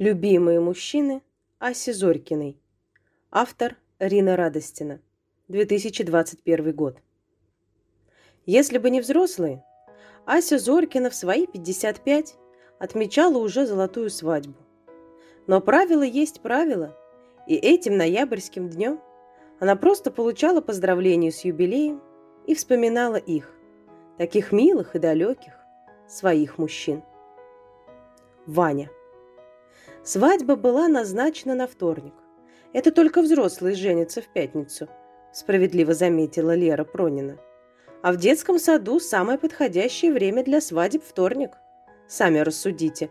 Любимые мужчины Аси Зорькиной. Автор Рина Радостина. 2021 год. Если бы не взрослые, Ася Зорькина в свои 55 отмечала уже золотую свадьбу. Но правило есть правило, и этим ноябрьским днем она просто получала поздравления с юбилеем и вспоминала их, таких милых и далеких, своих мужчин. Ваня – Свадьба была назначена на вторник. Это только взрослые женятся в пятницу, справедливо заметила Лера Пронина. А в детском саду самое подходящее время для свадеб вторник. Сами рассудите.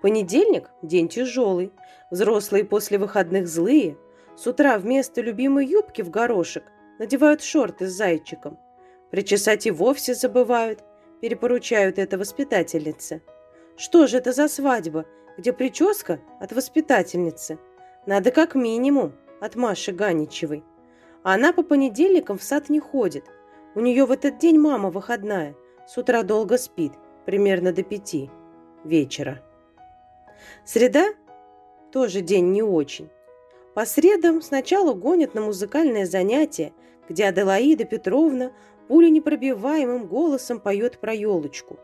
Понедельник – день тяжелый. Взрослые после выходных злые. С утра вместо любимой юбки в горошек надевают шорты с зайчиком. Причесать и вовсе забывают, перепоручают это воспитательнице. Что же это за свадьба – где прическа от воспитательницы. Надо как минимум от Маши Ганичевой. А она по понедельникам в сад не ходит. У нее в этот день мама выходная. С утра долго спит, примерно до пяти вечера. Среда тоже день не очень. По средам сначала гонят на музыкальное занятие, где Аделаида Петровна пуленепробиваемым голосом поет про елочку.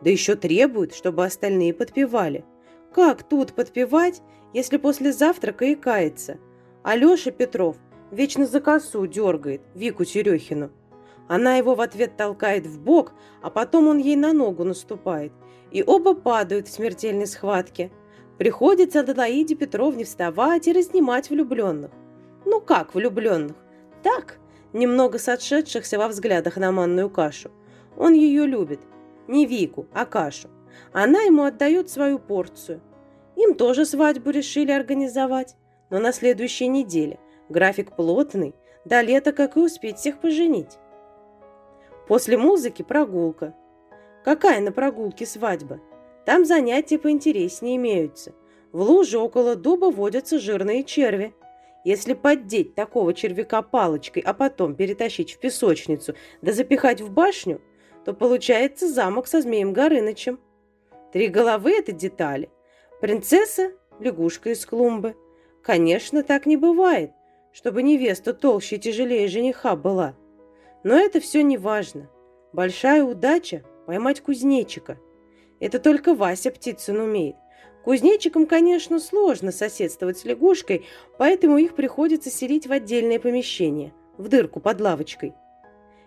Да еще требует, чтобы остальные подпевали – как тут подпевать, если после завтрака и кается? Алеша Петров вечно за косу дергает Вику Терехину. Она его в ответ толкает в бок, а потом он ей на ногу наступает. И оба падают в смертельной схватке. Приходится Аделаиде Петровне вставать и разнимать влюбленных. Ну как влюбленных? Так, немного сошедшихся во взглядах на манную кашу. Он ее любит. Не Вику, а кашу. Она ему отдает свою порцию. Им тоже свадьбу решили организовать, но на следующей неделе. График плотный, до лета как и успеть всех поженить. После музыки прогулка. Какая на прогулке свадьба? Там занятия поинтереснее имеются. В луже около дуба водятся жирные черви. Если поддеть такого червяка палочкой, а потом перетащить в песочницу да запихать в башню, то получается замок со змеем Горынычем. Три головы – это детали. Принцесса – лягушка из клумбы. Конечно, так не бывает, чтобы невеста толще и тяжелее жениха была. Но это все не важно. Большая удача – поймать кузнечика. Это только Вася птицын умеет. Кузнечикам, конечно, сложно соседствовать с лягушкой, поэтому их приходится селить в отдельное помещение, в дырку под лавочкой.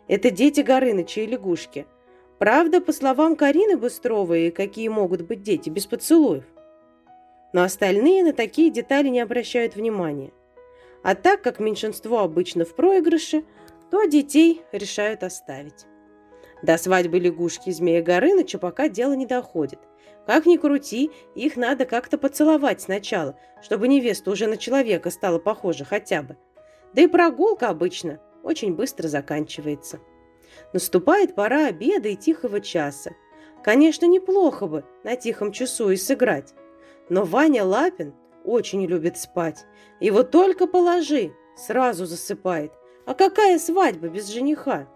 Это дети Горыныча и лягушки – Правда, по словам Карины Быстровой, какие могут быть дети без поцелуев. Но остальные на такие детали не обращают внимания. А так как меньшинство обычно в проигрыше, то детей решают оставить. До свадьбы лягушки и змея Горыныча пока дело не доходит. Как ни крути, их надо как-то поцеловать сначала, чтобы невеста уже на человека стала похожа хотя бы. Да и прогулка обычно очень быстро заканчивается. Наступает пора обеда и тихого часа. Конечно, неплохо бы на тихом часу и сыграть. Но Ваня Лапин очень любит спать. Его только положи, сразу засыпает. А какая свадьба без жениха?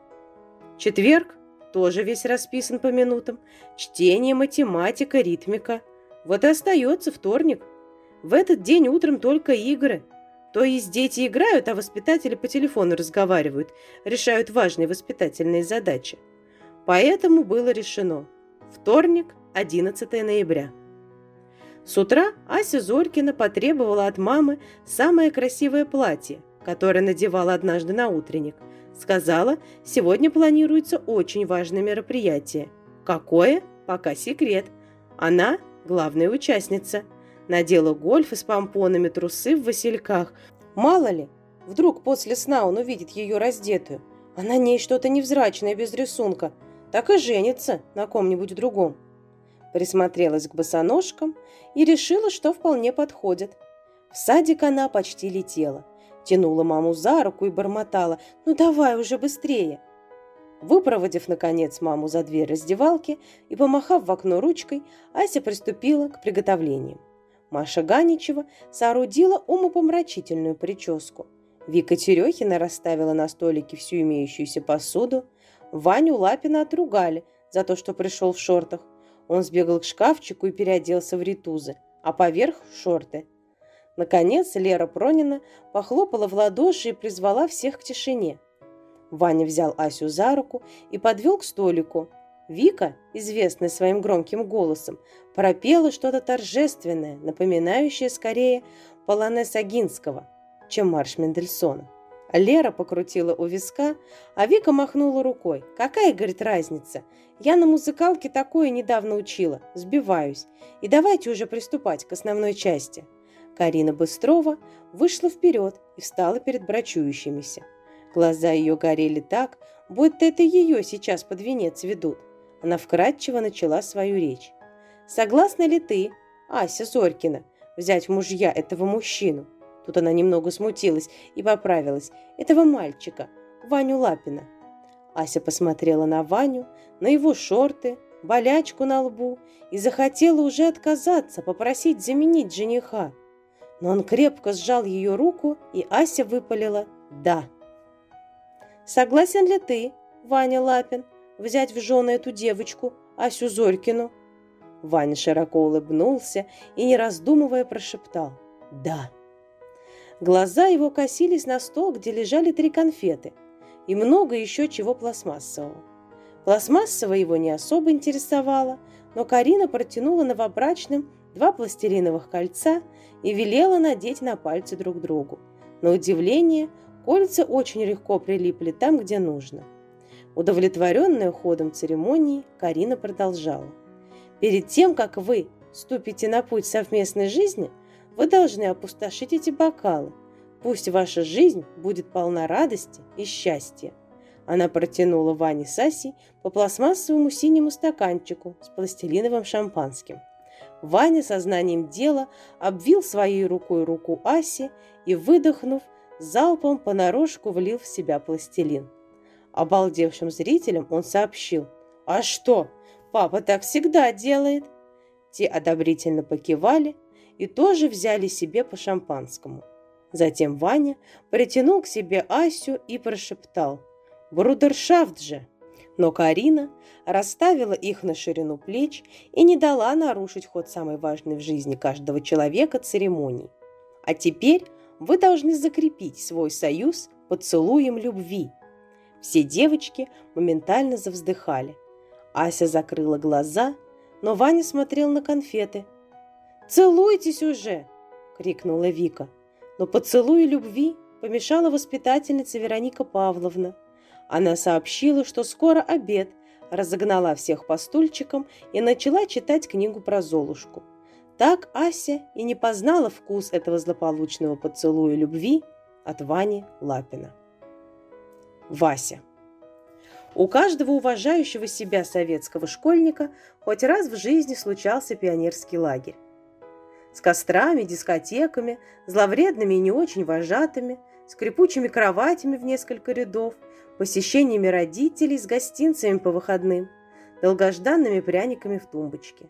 Четверг тоже весь расписан по минутам. Чтение, математика, ритмика. Вот и остается вторник. В этот день утром только игры – то есть дети играют, а воспитатели по телефону разговаривают, решают важные воспитательные задачи. Поэтому было решено. Вторник, 11 ноября. С утра Ася Зорькина потребовала от мамы самое красивое платье, которое надевала однажды на утренник. Сказала, сегодня планируется очень важное мероприятие. Какое? Пока секрет. Она – главная участница – Надела гольфы с помпонами, трусы в васильках. Мало ли, вдруг после сна он увидит ее раздетую, а на ней что-то невзрачное без рисунка, так и женится на ком-нибудь другом. Присмотрелась к босоножкам и решила, что вполне подходит. В садик она почти летела. Тянула маму за руку и бормотала «Ну давай уже быстрее!» Выпроводив, наконец, маму за дверь раздевалки и помахав в окно ручкой, Ася приступила к приготовлениям. Маша Ганичева соорудила умопомрачительную прическу. Вика Терехина расставила на столике всю имеющуюся посуду. Ваню Лапина отругали за то, что пришел в шортах. Он сбегал к шкафчику и переоделся в ритузы. а поверх – шорты. Наконец Лера Пронина похлопала в ладоши и призвала всех к тишине. Ваня взял Асю за руку и подвел к столику. Вика, известная своим громким голосом, пропела что-то торжественное, напоминающее скорее полонез Агинского, чем марш Мендельсона. Лера покрутила у виска, а Вика махнула рукой. «Какая, — говорит, — разница? Я на музыкалке такое недавно учила. Сбиваюсь. И давайте уже приступать к основной части». Карина Быстрова вышла вперед и встала перед брачующимися. Глаза ее горели так, будто это ее сейчас под венец ведут. Она вкратчиво начала свою речь. «Согласна ли ты, Ася Зорькина, взять в мужья этого мужчину?» Тут она немного смутилась и поправилась. «Этого мальчика, Ваню Лапина». Ася посмотрела на Ваню, на его шорты, болячку на лбу и захотела уже отказаться, попросить заменить жениха. Но он крепко сжал ее руку, и Ася выпалила «да». «Согласен ли ты, Ваня Лапин, взять в жены эту девочку, Асю Зорькину?» Ваня широко улыбнулся и, не раздумывая, прошептал «да». Глаза его косились на стол, где лежали три конфеты и много еще чего пластмассового. Пластмассово его не особо интересовало, но Карина протянула новобрачным два пластилиновых кольца и велела надеть на пальцы друг другу. На удивление, кольца очень легко прилипли там, где нужно. Удовлетворенная ходом церемонии, Карина продолжала. «Перед тем, как вы ступите на путь совместной жизни, вы должны опустошить эти бокалы. Пусть ваша жизнь будет полна радости и счастья. Она протянула Ване Саси по пластмассовому синему стаканчику с пластилиновым шампанским. Ваня сознанием дела обвил своей рукой руку Аси и, выдохнув, залпом понарошку влил в себя пластилин. Обалдевшим зрителям он сообщил. «А что? Папа так всегда делает!» Те одобрительно покивали, и тоже взяли себе по шампанскому. Затем Ваня притянул к себе Асю и прошептал «Брудершафт же!». Но Карина расставила их на ширину плеч и не дала нарушить ход самой важной в жизни каждого человека церемонии. А теперь вы должны закрепить свой союз поцелуем любви. Все девочки моментально завздыхали. Ася закрыла глаза, но Ваня смотрел на конфеты – «Целуйтесь уже!» – крикнула Вика. Но поцелуй любви помешала воспитательница Вероника Павловна. Она сообщила, что скоро обед, разогнала всех по стульчикам и начала читать книгу про Золушку. Так Ася и не познала вкус этого злополучного поцелуя любви от Вани Лапина. Вася. У каждого уважающего себя советского школьника хоть раз в жизни случался пионерский лагерь с кострами, дискотеками, зловредными и не очень вожатыми, скрипучими кроватями в несколько рядов, посещениями родителей с гостинцами по выходным, долгожданными пряниками в тумбочке.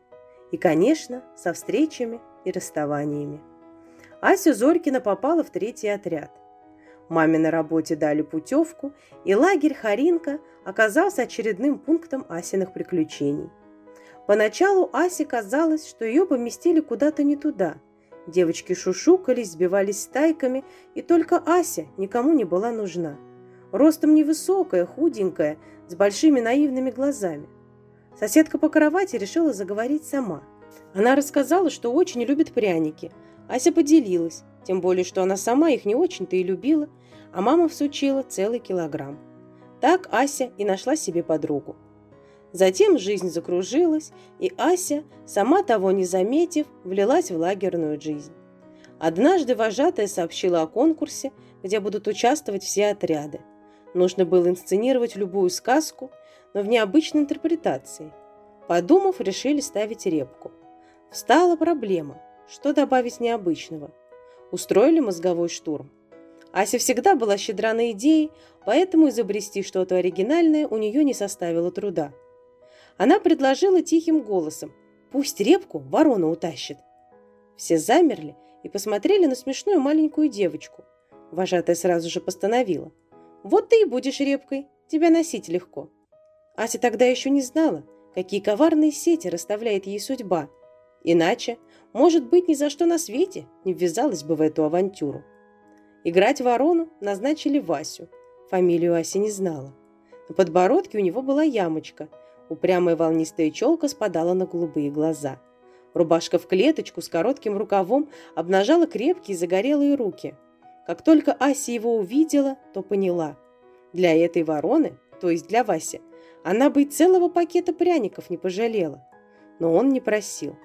И, конечно, со встречами и расставаниями. Ася Зорькина попала в третий отряд. Маме на работе дали путевку, и лагерь Харинка оказался очередным пунктом Асиных приключений – Поначалу Асе казалось, что ее поместили куда-то не туда. Девочки шушукались, сбивались стайками, и только Ася никому не была нужна. Ростом невысокая, худенькая, с большими наивными глазами. Соседка по кровати решила заговорить сама. Она рассказала, что очень любит пряники. Ася поделилась, тем более, что она сама их не очень-то и любила, а мама всучила целый килограмм. Так Ася и нашла себе подругу. Затем жизнь закружилась, и Ася, сама того не заметив, влилась в лагерную жизнь. Однажды вожатая сообщила о конкурсе, где будут участвовать все отряды. Нужно было инсценировать любую сказку, но в необычной интерпретации. Подумав, решили ставить репку. Встала проблема, что добавить необычного. Устроили мозговой штурм. Ася всегда была щедра на идеи, поэтому изобрести что-то оригинальное у нее не составило труда – она предложила тихим голосом «Пусть репку ворона утащит». Все замерли и посмотрели на смешную маленькую девочку. Вожатая сразу же постановила «Вот ты и будешь репкой, тебя носить легко». Ася тогда еще не знала, какие коварные сети расставляет ей судьба. Иначе может быть, ни за что на свете не ввязалась бы в эту авантюру. Играть ворону назначили Васю. Фамилию Ася не знала. На подбородке у него была ямочка. Упрямая волнистая челка спадала на голубые глаза. Рубашка в клеточку с коротким рукавом обнажала крепкие загорелые руки. Как только Ася его увидела, то поняла. Для этой вороны, то есть для Васи, она бы и целого пакета пряников не пожалела. Но он не просил.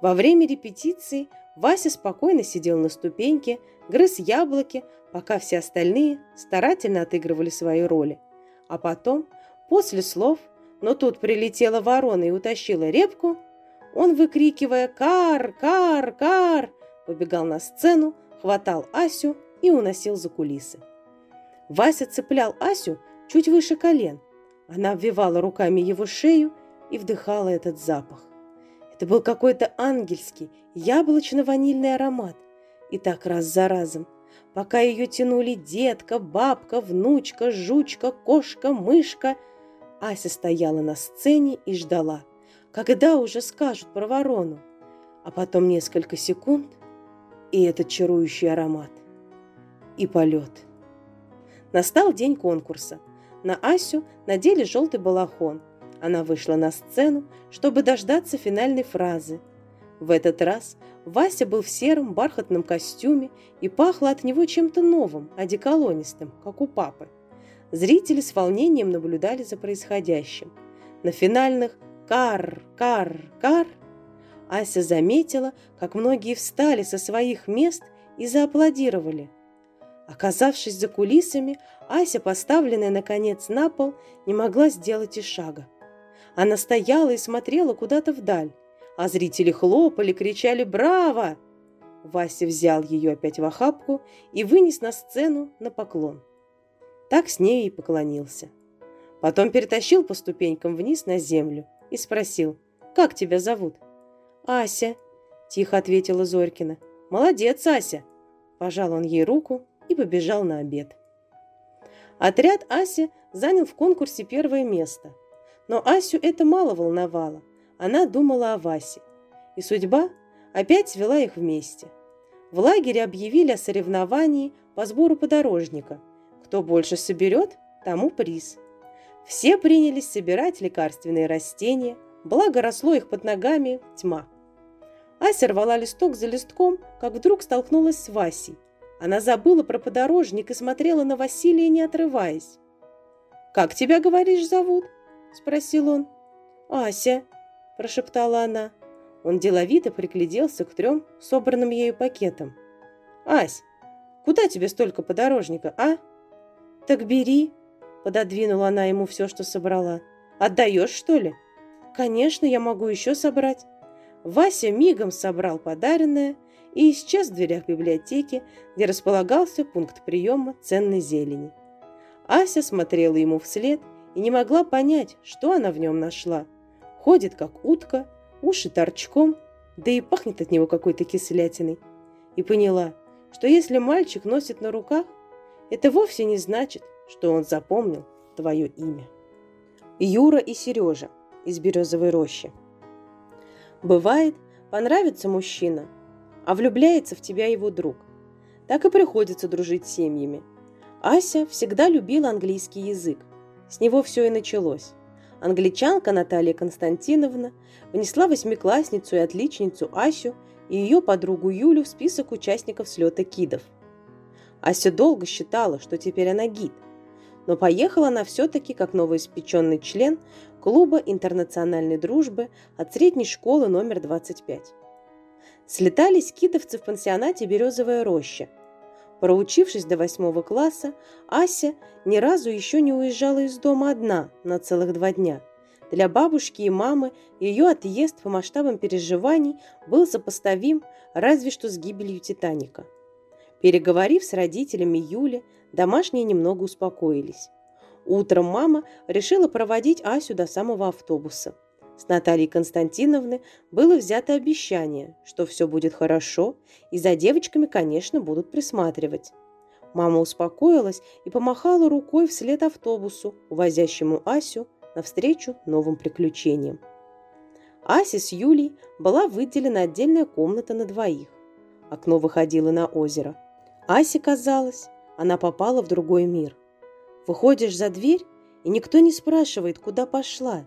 Во время репетиции Вася спокойно сидел на ступеньке, грыз яблоки, пока все остальные старательно отыгрывали свои роли. А потом, после слов «но тут прилетела ворона и утащила репку», он, выкрикивая «Кар! Кар! Кар!», побегал на сцену, хватал Асю и уносил за кулисы. Вася цеплял Асю чуть выше колен. Она обвивала руками его шею и вдыхала этот запах. Это был какой-то ангельский, яблочно-ванильный аромат. И так раз за разом, пока ее тянули детка, бабка, внучка, жучка, кошка, мышка, Ася стояла на сцене и ждала, когда уже скажут про ворону. А потом несколько секунд, и этот чарующий аромат. И полет. Настал день конкурса. На Асю надели желтый балахон – она вышла на сцену, чтобы дождаться финальной фразы. В этот раз Вася был в сером бархатном костюме и пахло от него чем-то новым, одеколонистым, как у папы. Зрители с волнением наблюдали за происходящим. На финальных «кар, кар, кар» Ася заметила, как многие встали со своих мест и зааплодировали. Оказавшись за кулисами, Ася, поставленная наконец на пол, не могла сделать и шага. Она стояла и смотрела куда-то вдаль, а зрители хлопали, кричали «Браво!». Вася взял ее опять в охапку и вынес на сцену на поклон. Так с ней и поклонился. Потом перетащил по ступенькам вниз на землю и спросил, «Как тебя зовут?» «Ася», – тихо ответила Зорькина. «Молодец, Ася!» Пожал он ей руку и побежал на обед. Отряд Аси занял в конкурсе первое место. Но Асю это мало волновало. Она думала о Васе. И судьба опять свела их вместе. В лагере объявили о соревновании по сбору подорожника. Кто больше соберет, тому приз. Все принялись собирать лекарственные растения, благо росло их под ногами тьма. Ася рвала листок за листком, как вдруг столкнулась с Васей. Она забыла про подорожник и смотрела на Василия, не отрываясь. «Как тебя, говоришь, зовут?» – спросил он. «Ася», – прошептала она. Он деловито пригляделся к трем собранным ею пакетам. «Ась, куда тебе столько подорожника, а?» «Так бери», – пододвинула она ему все, что собрала. «Отдаешь, что ли?» «Конечно, я могу еще собрать». Вася мигом собрал подаренное и исчез в дверях библиотеки, где располагался пункт приема ценной зелени. Ася смотрела ему вслед и не могла понять, что она в нем нашла. Ходит, как утка, уши торчком, да и пахнет от него какой-то кислятиной. И поняла, что если мальчик носит на руках, это вовсе не значит, что он запомнил твое имя. Юра и Сережа из «Березовой рощи». Бывает, понравится мужчина, а влюбляется в тебя его друг. Так и приходится дружить с семьями. Ася всегда любила английский язык, с него все и началось. Англичанка Наталья Константиновна внесла восьмиклассницу и отличницу Асю и ее подругу Юлю в список участников слета кидов. Ася долго считала, что теперь она гид, но поехала она все-таки как новоиспеченный член клуба интернациональной дружбы от средней школы номер 25. Слетались кидовцы в пансионате «Березовая роща», Проучившись до восьмого класса, Ася ни разу еще не уезжала из дома одна на целых два дня. Для бабушки и мамы ее отъезд по масштабам переживаний был сопоставим разве что с гибелью Титаника. Переговорив с родителями Юли, домашние немного успокоились. Утром мама решила проводить Асю до самого автобуса – с Натальей Константиновны было взято обещание, что все будет хорошо, и за девочками, конечно, будут присматривать. Мама успокоилась и помахала рукой вслед автобусу, увозящему Асю навстречу новым приключениям. Асе с Юлей была выделена отдельная комната на двоих. Окно выходило на озеро. Асе казалось, она попала в другой мир. Выходишь за дверь, и никто не спрашивает, куда пошла.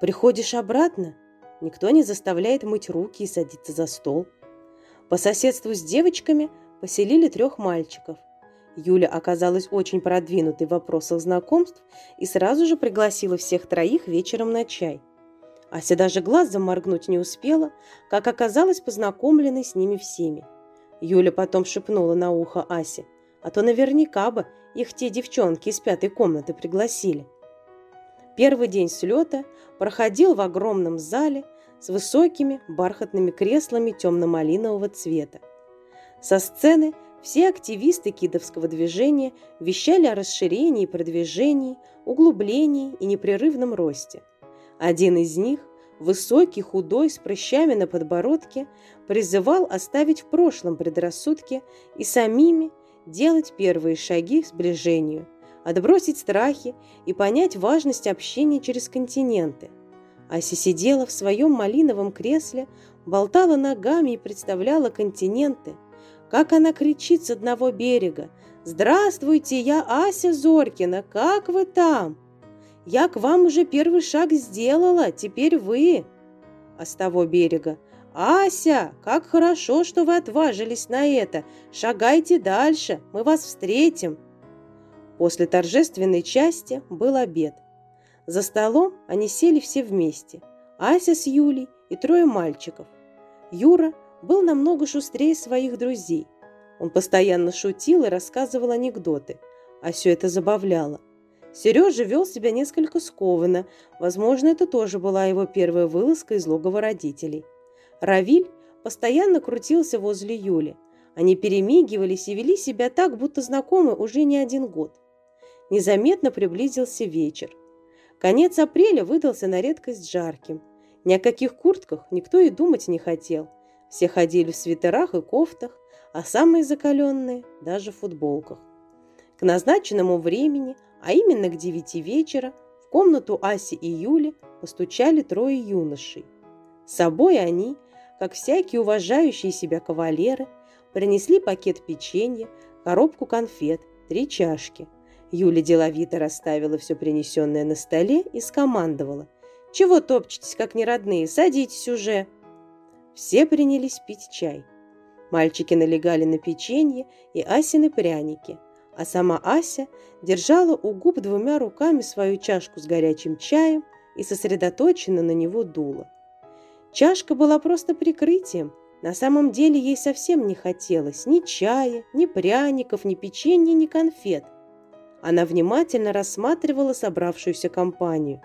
Приходишь обратно, никто не заставляет мыть руки и садиться за стол. По соседству с девочками поселили трех мальчиков. Юля оказалась очень продвинутой в вопросах знакомств и сразу же пригласила всех троих вечером на чай. Ася даже глаз заморгнуть не успела, как оказалась познакомленной с ними всеми. Юля потом шепнула на ухо Асе, а то наверняка бы их те девчонки из пятой комнаты пригласили. Первый день слета проходил в огромном зале с высокими бархатными креслами темно-малинового цвета. Со сцены все активисты кидовского движения вещали о расширении, продвижении, углублении и непрерывном росте. Один из них, высокий, худой, с прыщами на подбородке, призывал оставить в прошлом предрассудки и самими делать первые шаги к сближению, отбросить страхи и понять важность общения через континенты. Ася сидела в своем малиновом кресле, болтала ногами и представляла континенты – как она кричит с одного берега. «Здравствуйте, я Ася Зоркина, как вы там? Я к вам уже первый шаг сделала, теперь вы!» А с того берега «Ася, как хорошо, что вы отважились на это! Шагайте дальше, мы вас встретим!» После торжественной части был обед. За столом они сели все вместе. Ася с Юлей и трое мальчиков. Юра был намного шустрее своих друзей. Он постоянно шутил и рассказывал анекдоты, а все это забавляло. Сережа вел себя несколько скованно, возможно, это тоже была его первая вылазка из логова родителей. Равиль постоянно крутился возле Юли. Они перемигивались и вели себя так, будто знакомы уже не один год. Незаметно приблизился вечер. Конец апреля выдался на редкость жарким. Ни о каких куртках никто и думать не хотел – все ходили в свитерах и кофтах, а самые закаленные – даже в футболках. К назначенному времени, а именно к девяти вечера, в комнату Аси и Юли постучали трое юношей. С собой они, как всякие уважающие себя кавалеры, принесли пакет печенья, коробку конфет, три чашки. Юля деловито расставила все принесенное на столе и скомандовала. «Чего топчетесь, как неродные? Садитесь уже!» Все принялись пить чай. Мальчики налегали на печенье и Асины пряники, а сама Ася держала у губ двумя руками свою чашку с горячим чаем и сосредоточенно на него дула. Чашка была просто прикрытием. На самом деле ей совсем не хотелось ни чая, ни пряников, ни печенья, ни конфет. Она внимательно рассматривала собравшуюся компанию.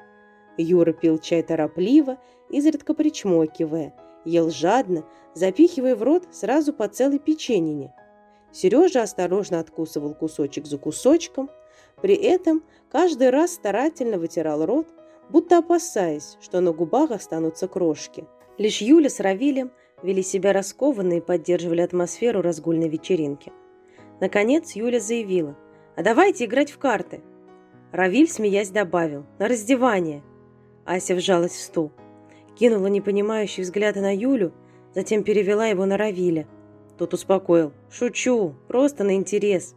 Юра пил чай торопливо, изредка причмокивая – ел жадно, запихивая в рот сразу по целой печенине. Сережа осторожно откусывал кусочек за кусочком, при этом каждый раз старательно вытирал рот, будто опасаясь, что на губах останутся крошки. Лишь Юля с Равилем вели себя раскованно и поддерживали атмосферу разгульной вечеринки. Наконец Юля заявила, «А давайте играть в карты!» Равиль, смеясь, добавил, «На раздевание!» Ася вжалась в стул кинула непонимающий взгляд на Юлю, затем перевела его на Равиля. Тот успокоил. «Шучу, просто на интерес».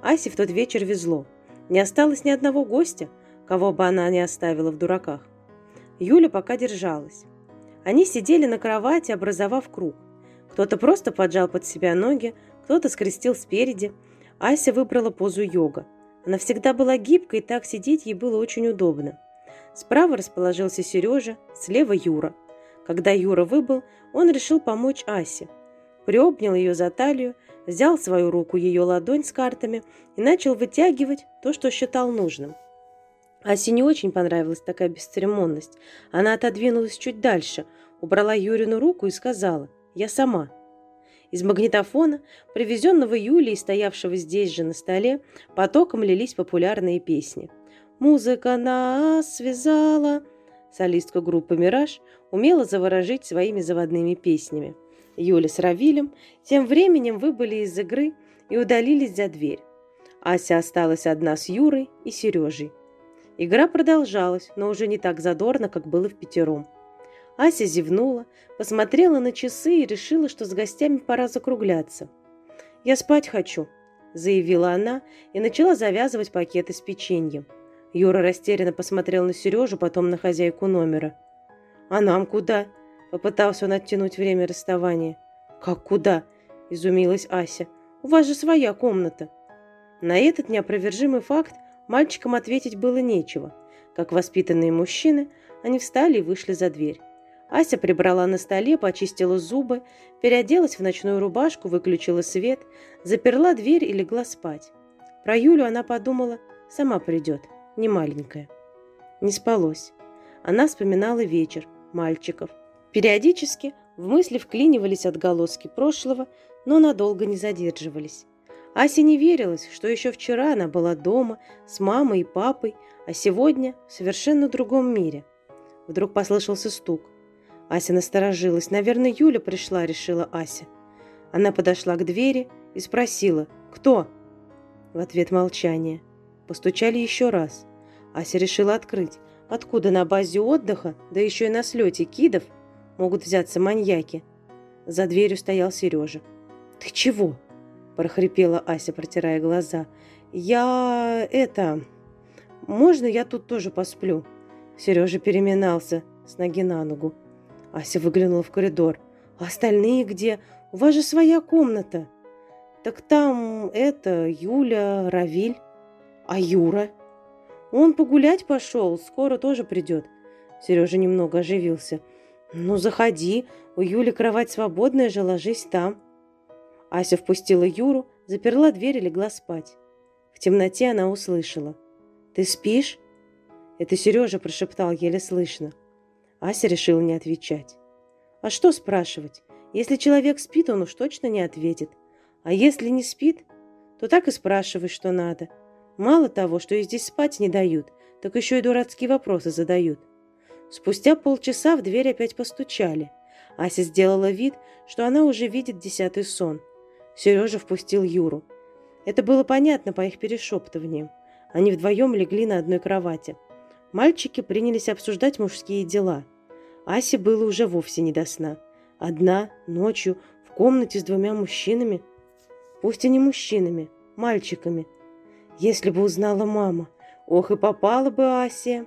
Асе в тот вечер везло. Не осталось ни одного гостя, кого бы она не оставила в дураках. Юля пока держалась. Они сидели на кровати, образовав круг. Кто-то просто поджал под себя ноги, кто-то скрестил спереди. Ася выбрала позу йога. Она всегда была гибкой, и так сидеть ей было очень удобно. Справа расположился Сережа, слева Юра. Когда Юра выбыл, он решил помочь Асе. Приобнял ее за талию, взял свою руку ее ладонь с картами и начал вытягивать то, что считал нужным. Асе не очень понравилась такая бесцеремонность. Она отодвинулась чуть дальше, убрала Юрину руку и сказала «Я сама». Из магнитофона, привезенного Юлей стоявшего здесь же на столе, потоком лились популярные песни – Музыка нас связала. Солистка группы «Мираж» умела заворожить своими заводными песнями. Юля с Равилем тем временем выбыли из игры и удалились за дверь. Ася осталась одна с Юрой и Сережей. Игра продолжалась, но уже не так задорно, как было в пятером. Ася зевнула, посмотрела на часы и решила, что с гостями пора закругляться. «Я спать хочу», – заявила она и начала завязывать пакеты с печеньем. Юра растерянно посмотрел на Сережу, потом на хозяйку номера. «А нам куда?» – попытался он оттянуть время расставания. «Как куда?» – изумилась Ася. «У вас же своя комната». На этот неопровержимый факт мальчикам ответить было нечего. Как воспитанные мужчины, они встали и вышли за дверь. Ася прибрала на столе, почистила зубы, переоделась в ночную рубашку, выключила свет, заперла дверь и легла спать. Про Юлю она подумала, сама придет, не маленькая. Не спалось. Она вспоминала вечер, мальчиков. Периодически в мысли вклинивались отголоски прошлого, но надолго не задерживались. Асе не верилось, что еще вчера она была дома с мамой и папой, а сегодня в совершенно другом мире. Вдруг послышался стук. Ася насторожилась. Наверное, Юля пришла, решила Ася. Она подошла к двери и спросила «Кто?». В ответ молчание. Постучали еще раз. Ася решила открыть. Откуда на базе отдыха, да еще и на слете кидов, могут взяться маньяки? За дверью стоял Сережа. «Ты чего?» – прохрипела Ася, протирая глаза. «Я... это... Можно я тут тоже посплю?» Сережа переминался с ноги на ногу. Ася выглянула в коридор. «А остальные где? У вас же своя комната!» «Так там это Юля, Равиль. А Юра?» «Он погулять пошел, скоро тоже придет». Сережа немного оживился. «Ну, заходи, у Юли кровать свободная же, ложись там». Ася впустила Юру, заперла дверь и легла спать. В темноте она услышала. «Ты спишь?» Это Сережа прошептал еле слышно. Ася решила не отвечать. А что спрашивать? Если человек спит, он уж точно не ответит. А если не спит, то так и спрашивай, что надо. Мало того, что и здесь спать не дают, так еще и дурацкие вопросы задают. Спустя полчаса в дверь опять постучали. Ася сделала вид, что она уже видит десятый сон. Сережа впустил Юру. Это было понятно по их перешептываниям. Они вдвоем легли на одной кровати. Мальчики принялись обсуждать мужские дела. Асе было уже вовсе не до сна. Одна, ночью, в комнате с двумя мужчинами. Пусть и не мужчинами, мальчиками. Если бы узнала мама, ох и попала бы Асе.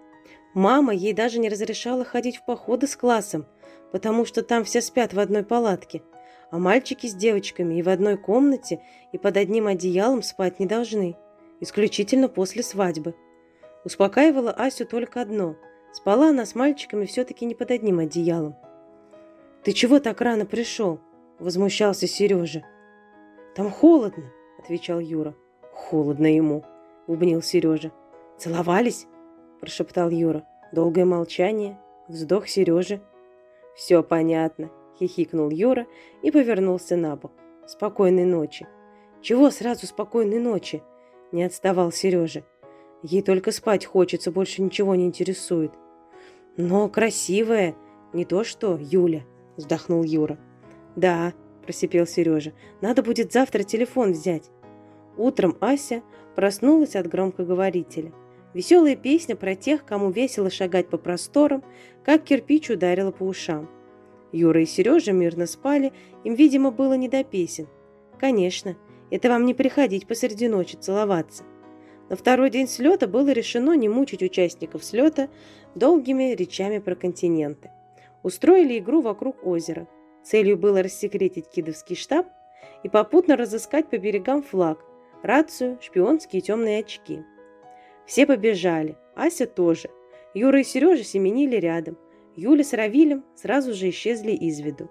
Мама ей даже не разрешала ходить в походы с классом, потому что там все спят в одной палатке, а мальчики с девочками и в одной комнате, и под одним одеялом спать не должны, исключительно после свадьбы. Успокаивала Асю только одно. Спала она с мальчиками все-таки не под одним одеялом. «Ты чего так рано пришел?» – возмущался Сережа. «Там холодно», – отвечал Юра. «Холодно ему», – бубнил Сережа. «Целовались?» – прошептал Юра. Долгое молчание, вздох Сережи. «Все понятно», – хихикнул Юра и повернулся на бок. «Спокойной ночи». «Чего сразу спокойной ночи?» – не отставал Сережа. Ей только спать хочется, больше ничего не интересует. Но красивая, не то что Юля, вздохнул Юра. Да, просипел Сережа, надо будет завтра телефон взять. Утром Ася проснулась от громкоговорителя. Веселая песня про тех, кому весело шагать по просторам, как кирпич ударила по ушам. Юра и Сережа мирно спали, им, видимо, было не до песен. Конечно, это вам не приходить посреди ночи целоваться. На второй день слета было решено не мучить участников слета долгими речами про континенты. Устроили игру вокруг озера. Целью было рассекретить кидовский штаб и попутно разыскать по берегам флаг, рацию, шпионские темные очки. Все побежали, Ася тоже. Юра и Сережа семенили рядом. Юля с Равилем сразу же исчезли из виду.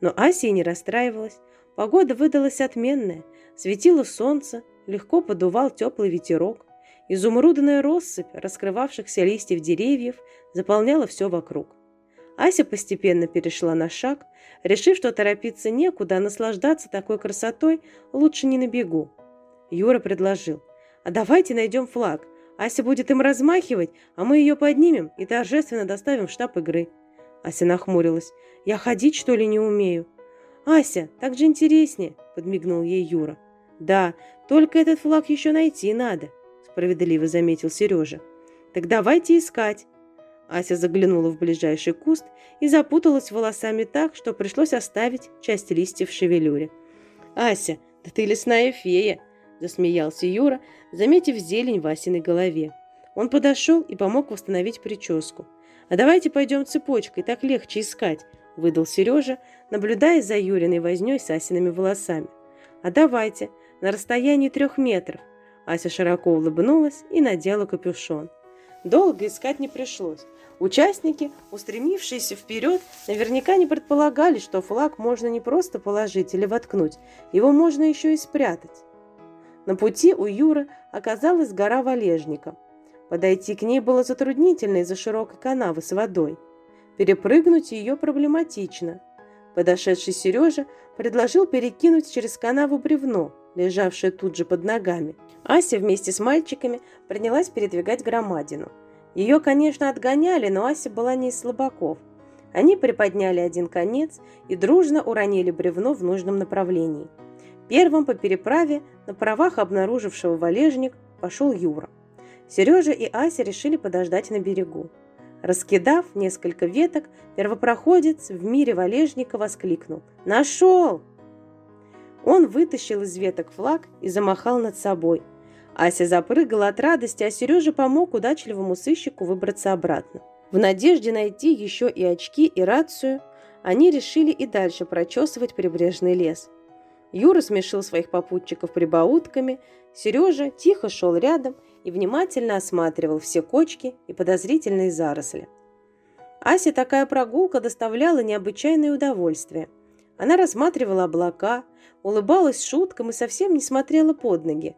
Но Ася не расстраивалась. Погода выдалась отменная. Светило солнце, легко подувал теплый ветерок. Изумрудная россыпь раскрывавшихся листьев деревьев заполняла все вокруг. Ася постепенно перешла на шаг, решив, что торопиться некуда, наслаждаться такой красотой лучше не на бегу. Юра предложил, а давайте найдем флаг. Ася будет им размахивать, а мы ее поднимем и торжественно доставим в штаб игры. Ася нахмурилась. Я ходить, что ли, не умею? Ася, так же интереснее, подмигнул ей Юра. Да, только этот флаг еще найти надо, справедливо заметил Сережа. Так давайте искать. Ася заглянула в ближайший куст и запуталась волосами так, что пришлось оставить часть листьев в шевелюре. «Ася, да ты лесная фея!» – засмеялся Юра, заметив зелень в Асиной голове. Он подошел и помог восстановить прическу. «А давайте пойдем цепочкой, так легче искать», – выдал Сережа, наблюдая за Юриной вознёй с Асиными волосами. «А давайте, на расстоянии трех метров». Ася широко улыбнулась и надела капюшон. Долго искать не пришлось. Участники, устремившиеся вперед, наверняка не предполагали, что флаг можно не просто положить или воткнуть, его можно еще и спрятать. На пути у Юры оказалась гора валежника. Подойти к ней было затруднительно из-за широкой канавы с водой. Перепрыгнуть ее проблематично. Подошедший Сережа предложил перекинуть через канаву бревно, лежавшее тут же под ногами. Ася вместе с мальчиками принялась передвигать громадину. Ее, конечно, отгоняли, но Ася была не из слабаков. Они приподняли один конец и дружно уронили бревно в нужном направлении. Первым по переправе на правах обнаружившего валежник пошел Юра. Сережа и Ася решили подождать на берегу. Раскидав несколько веток, первопроходец в мире валежника воскликнул «Нашел!». Он вытащил из веток флаг и замахал над собой – Ася запрыгала от радости, а Сережа помог удачливому сыщику выбраться обратно. В надежде найти еще и очки, и рацию, они решили и дальше прочесывать прибрежный лес. Юра смешил своих попутчиков прибаутками, Сережа тихо шел рядом и внимательно осматривал все кочки и подозрительные заросли. Асе такая прогулка доставляла необычайное удовольствие. Она рассматривала облака, улыбалась шуткам и совсем не смотрела под ноги.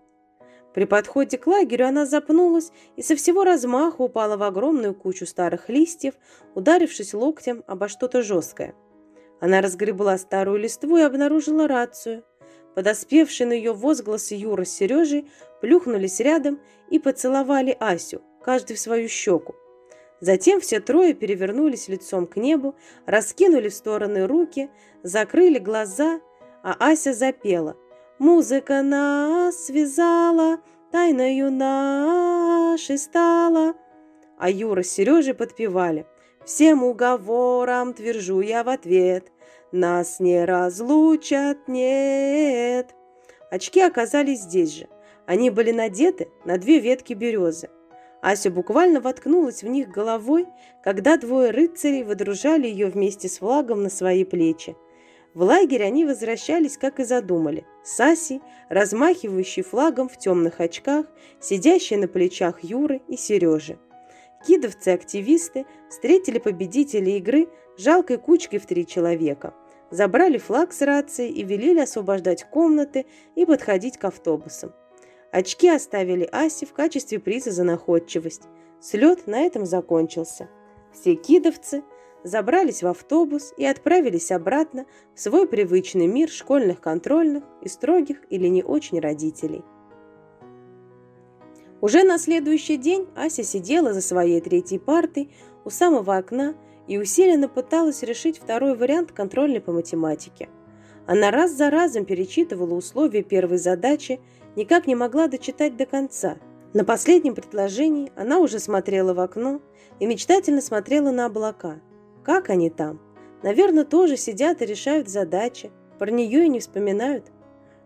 При подходе к лагерю она запнулась и со всего размаха упала в огромную кучу старых листьев, ударившись локтем обо что-то жесткое. Она разгребла старую листву и обнаружила рацию. Подоспевшие на ее возгласы Юра с Сережей плюхнулись рядом и поцеловали Асю, каждый в свою щеку. Затем все трое перевернулись лицом к небу, раскинули в стороны руки, закрыли глаза, а Ася запела – Музыка нас связала, тайною нашей стала. А Юра с Сережей подпевали. Всем уговорам твержу я в ответ. Нас не разлучат, нет. Очки оказались здесь же. Они были надеты на две ветки березы. Ася буквально воткнулась в них головой, когда двое рыцарей выдружали ее вместе с флагом на свои плечи. В лагерь они возвращались, как и задумали. Саси, размахивающий флагом в темных очках, сидящий на плечах Юры и Сережи. Кидовцы-активисты встретили победителей игры жалкой кучкой в три человека. Забрали флаг с рацией и велели освобождать комнаты и подходить к автобусам. Очки оставили Асе в качестве приза за находчивость. Слет на этом закончился. Все кидовцы – забрались в автобус и отправились обратно в свой привычный мир школьных контрольных и строгих или не очень родителей. Уже на следующий день Ася сидела за своей третьей партой у самого окна и усиленно пыталась решить второй вариант контрольной по математике. Она раз за разом перечитывала условия первой задачи, никак не могла дочитать до конца. На последнем предложении она уже смотрела в окно и мечтательно смотрела на облака – как они там? Наверное, тоже сидят и решают задачи. Про нее и не вспоминают.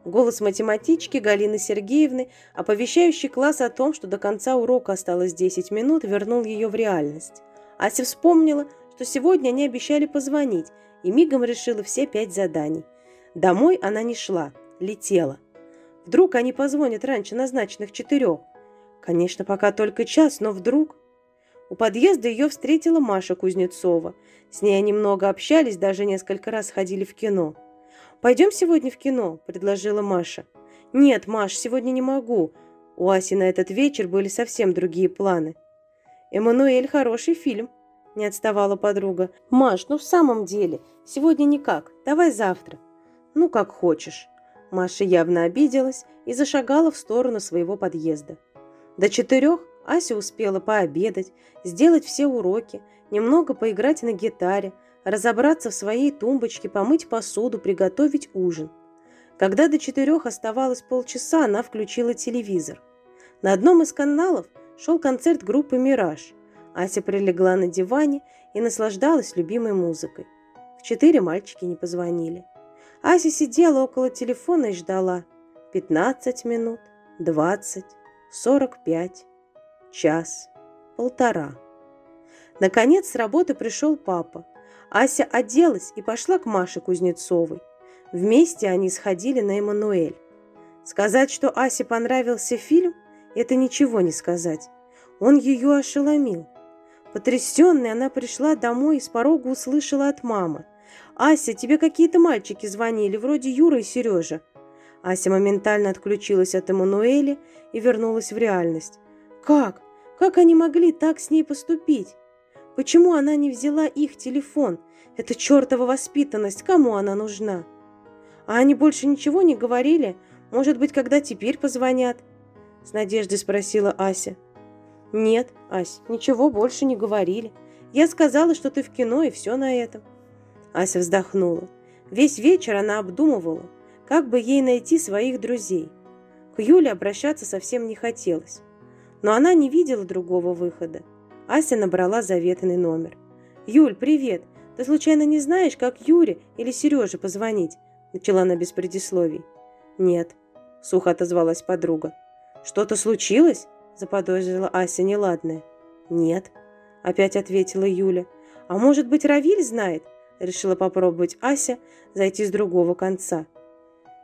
Голос математички Галины Сергеевны, оповещающий класс о том, что до конца урока осталось 10 минут, вернул ее в реальность. Ася вспомнила, что сегодня они обещали позвонить, и мигом решила все пять заданий. Домой она не шла, летела. Вдруг они позвонят раньше назначенных четырех. Конечно, пока только час, но вдруг... У подъезда ее встретила Маша Кузнецова. С ней они много общались, даже несколько раз ходили в кино. «Пойдем сегодня в кино?» – предложила Маша. «Нет, Маш, сегодня не могу». У Аси на этот вечер были совсем другие планы. «Эммануэль – хороший фильм», – не отставала подруга. «Маш, ну в самом деле, сегодня никак, давай завтра». «Ну, как хочешь». Маша явно обиделась и зашагала в сторону своего подъезда. До четырех Ася успела пообедать, сделать все уроки, немного поиграть на гитаре, разобраться в своей тумбочке, помыть посуду, приготовить ужин. Когда до четырех оставалось полчаса, она включила телевизор. На одном из каналов шел концерт группы «Мираж». Ася прилегла на диване и наслаждалась любимой музыкой. В четыре мальчики не позвонили. Ася сидела около телефона и ждала. Пятнадцать минут, двадцать, сорок пять, час, полтора. Наконец с работы пришел папа. Ася оделась и пошла к Маше Кузнецовой. Вместе они сходили на Эммануэль. Сказать, что Асе понравился фильм, это ничего не сказать. Он ее ошеломил. Потрясенная, она пришла домой и с порога услышала от мамы. «Ася, тебе какие-то мальчики звонили, вроде Юра и Сережа». Ася моментально отключилась от Эммануэля и вернулась в реальность. «Как? Как они могли так с ней поступить? Почему она не взяла их телефон? Это чертова воспитанность, кому она нужна?» А они больше ничего не говорили? Может быть, когда теперь позвонят?» С надеждой спросила Ася. «Нет, Ась, ничего больше не говорили. Я сказала, что ты в кино, и все на этом». Ася вздохнула. Весь вечер она обдумывала, как бы ей найти своих друзей. К Юле обращаться совсем не хотелось. Но она не видела другого выхода. Ася набрала заветный номер. «Юль, привет! Ты случайно не знаешь, как Юре или Сереже позвонить? Начала она без предисловий. «Нет», — сухо отозвалась подруга. «Что-то случилось?» — заподозрила Ася неладное. «Нет», — опять ответила Юля. «А может быть, Равиль знает?» — решила попробовать Ася зайти с другого конца.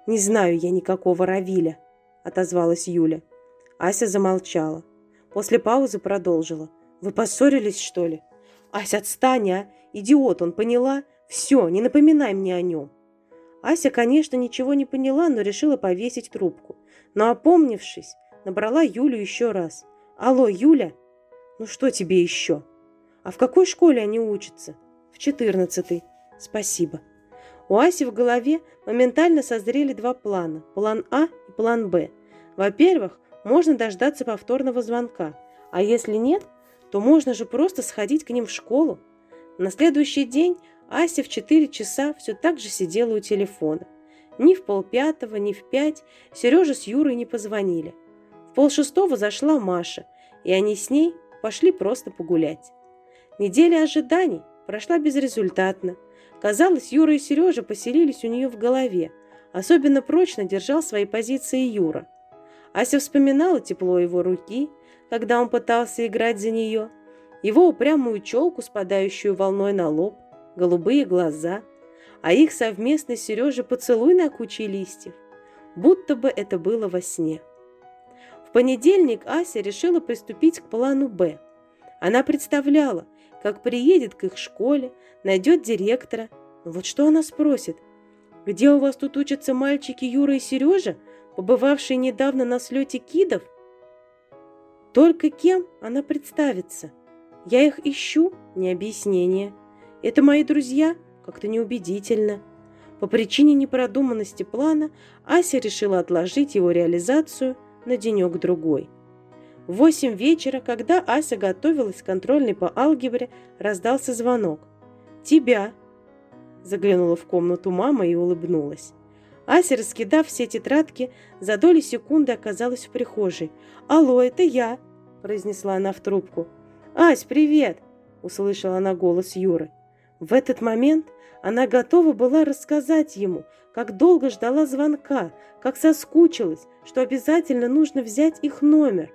«Не знаю я никакого Равиля», — отозвалась Юля. Ася замолчала. После паузы продолжила. «Вы поссорились, что ли?» «Ася, отстань, а! Идиот, он поняла? Все, не напоминай мне о нем!» Ася, конечно, ничего не поняла, но решила повесить трубку. Но, опомнившись, набрала Юлю еще раз. «Алло, Юля? Ну что тебе еще? А в какой школе они учатся?» «В четырнадцатой. Спасибо». У Аси в голове моментально созрели два плана – план А и план Б. Во-первых, можно дождаться повторного звонка, а если нет, то можно же просто сходить к ним в школу. На следующий день Ася в четыре часа все так же сидела у телефона. Ни в полпятого, ни в пять Сережа с Юрой не позвонили. В полшестого зашла Маша, и они с ней пошли просто погулять. Неделя ожиданий прошла безрезультатно. Казалось, Юра и Сережа поселились у нее в голове. Особенно прочно держал свои позиции Юра. Ася вспоминала тепло его руки, когда он пытался играть за нее, его упрямую челку, спадающую волной на лоб, голубые глаза, а их совместный Сережа поцелуй на куче листьев, будто бы это было во сне. В понедельник Ася решила приступить к плану «Б». Она представляла, как приедет к их школе, найдет директора. Вот что она спросит? «Где у вас тут учатся мальчики Юра и Сережа, побывавшие недавно на слете кидов?» Только кем она представится? Я их ищу, не объяснение. Это мои друзья? Как-то неубедительно. По причине непродуманности плана Ася решила отложить его реализацию на денек-другой. В восемь вечера, когда Ася готовилась к контрольной по алгебре, раздался звонок. «Тебя!» Заглянула в комнату мама и улыбнулась. Ася, раскидав все тетрадки, за доли секунды оказалась в прихожей. «Алло, это я!» – произнесла она в трубку. «Ась, привет!» – услышала она голос Юры. В этот момент она готова была рассказать ему, как долго ждала звонка, как соскучилась, что обязательно нужно взять их номер.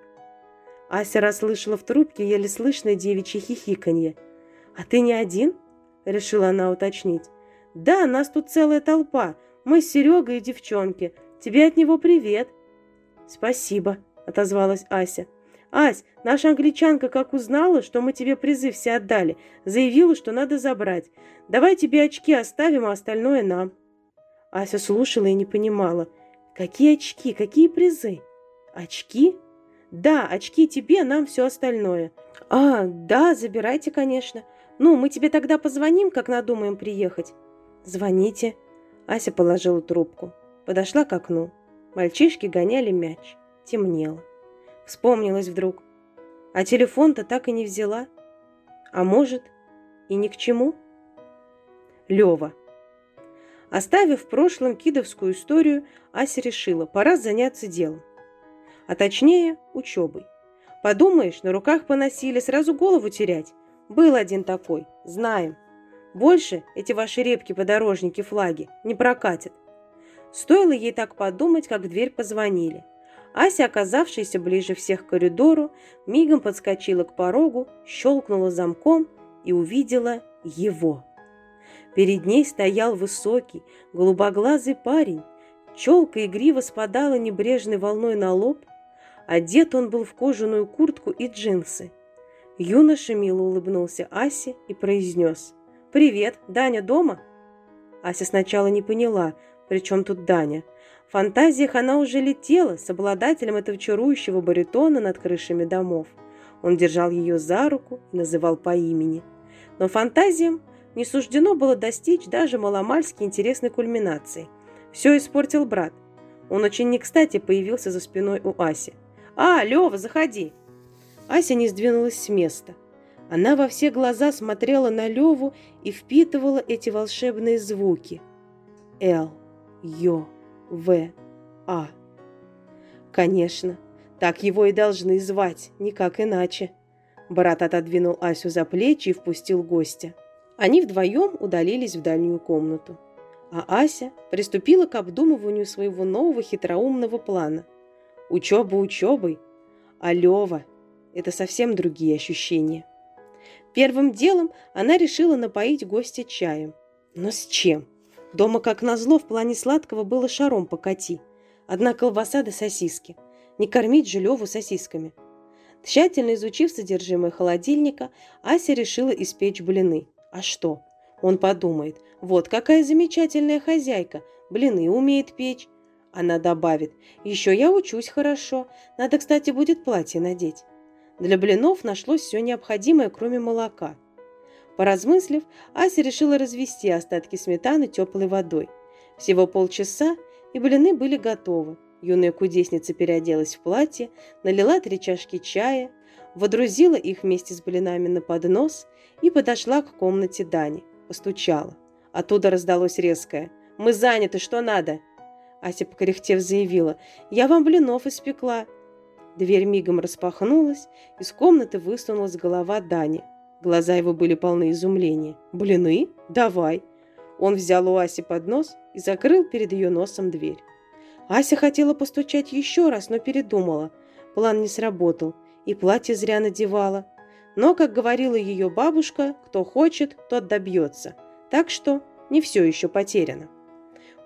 Ася расслышала в трубке еле слышное девичье хихиканье. «А ты не один?» – решила она уточнить. «Да, нас тут целая толпа. Мы с Серегой и девчонки. Тебе от него привет». «Спасибо», – отозвалась Ася. «Ась, наша англичанка как узнала, что мы тебе призы все отдали, заявила, что надо забрать. Давай тебе очки оставим, а остальное нам». Ася слушала и не понимала. «Какие очки? Какие призы?» «Очки?» «Да, очки тебе, нам все остальное». «А, да, забирайте, конечно. Ну, мы тебе тогда позвоним, как надумаем приехать». «Звоните». Ася положила трубку. Подошла к окну. Мальчишки гоняли мяч. Темнело. Вспомнилось вдруг. А телефон-то так и не взяла. А может, и ни к чему? Лева. Оставив в прошлом кидовскую историю, Ася решила, пора заняться делом. А точнее, учебой. Подумаешь, на руках поносили, сразу голову терять. Был один такой, знаем. Больше эти ваши репки-подорожники флаги не прокатят. Стоило ей так подумать, как в дверь позвонили. Ася, оказавшаяся ближе всех к коридору, мигом подскочила к порогу, щелкнула замком и увидела его. Перед ней стоял высокий, голубоглазый парень. Челка игриво спадала небрежной волной на лоб. Одет он был в кожаную куртку и джинсы. Юноша мило улыбнулся Асе и произнес «Привет, Даня дома?» Ася сначала не поняла, при чем тут Даня – в фантазиях она уже летела с обладателем этого чарующего баритона над крышами домов. Он держал ее за руку и называл по имени. Но фантазиям не суждено было достичь даже маломальски интересной кульминации. Все испортил брат. Он очень не кстати появился за спиной у Аси. «А, Лева, заходи!» Ася не сдвинулась с места. Она во все глаза смотрела на Леву и впитывала эти волшебные звуки. Л, Ё, в. А. Конечно, так его и должны звать, никак иначе. Брат отодвинул Асю за плечи и впустил гостя. Они вдвоем удалились в дальнюю комнату. А Ася приступила к обдумыванию своего нового хитроумного плана. Учеба учебой, а Лева – это совсем другие ощущения. Первым делом она решила напоить гостя чаем. Но с чем? Дома, как назло, в плане сладкого было шаром покати. Одна колбаса да сосиски. Не кормить же Леву сосисками. Тщательно изучив содержимое холодильника, Ася решила испечь блины. А что? Он подумает, вот какая замечательная хозяйка, блины умеет печь. Она добавит, еще я учусь хорошо, надо, кстати, будет платье надеть. Для блинов нашлось все необходимое, кроме молока – Поразмыслив, Ася решила развести остатки сметаны теплой водой. Всего полчаса, и блины были готовы. Юная кудесница переоделась в платье, налила три чашки чая, водрузила их вместе с блинами на поднос и подошла к комнате Дани. Постучала. Оттуда раздалось резкое. «Мы заняты, что надо?» Ася, покряхтев, заявила. «Я вам блинов испекла». Дверь мигом распахнулась, из комнаты высунулась голова Дани. Глаза его были полны изумления. «Блины? Давай!» Он взял у Аси поднос и закрыл перед ее носом дверь. Ася хотела постучать еще раз, но передумала. План не сработал, и платье зря надевала. Но, как говорила ее бабушка, кто хочет, тот добьется. Так что не все еще потеряно.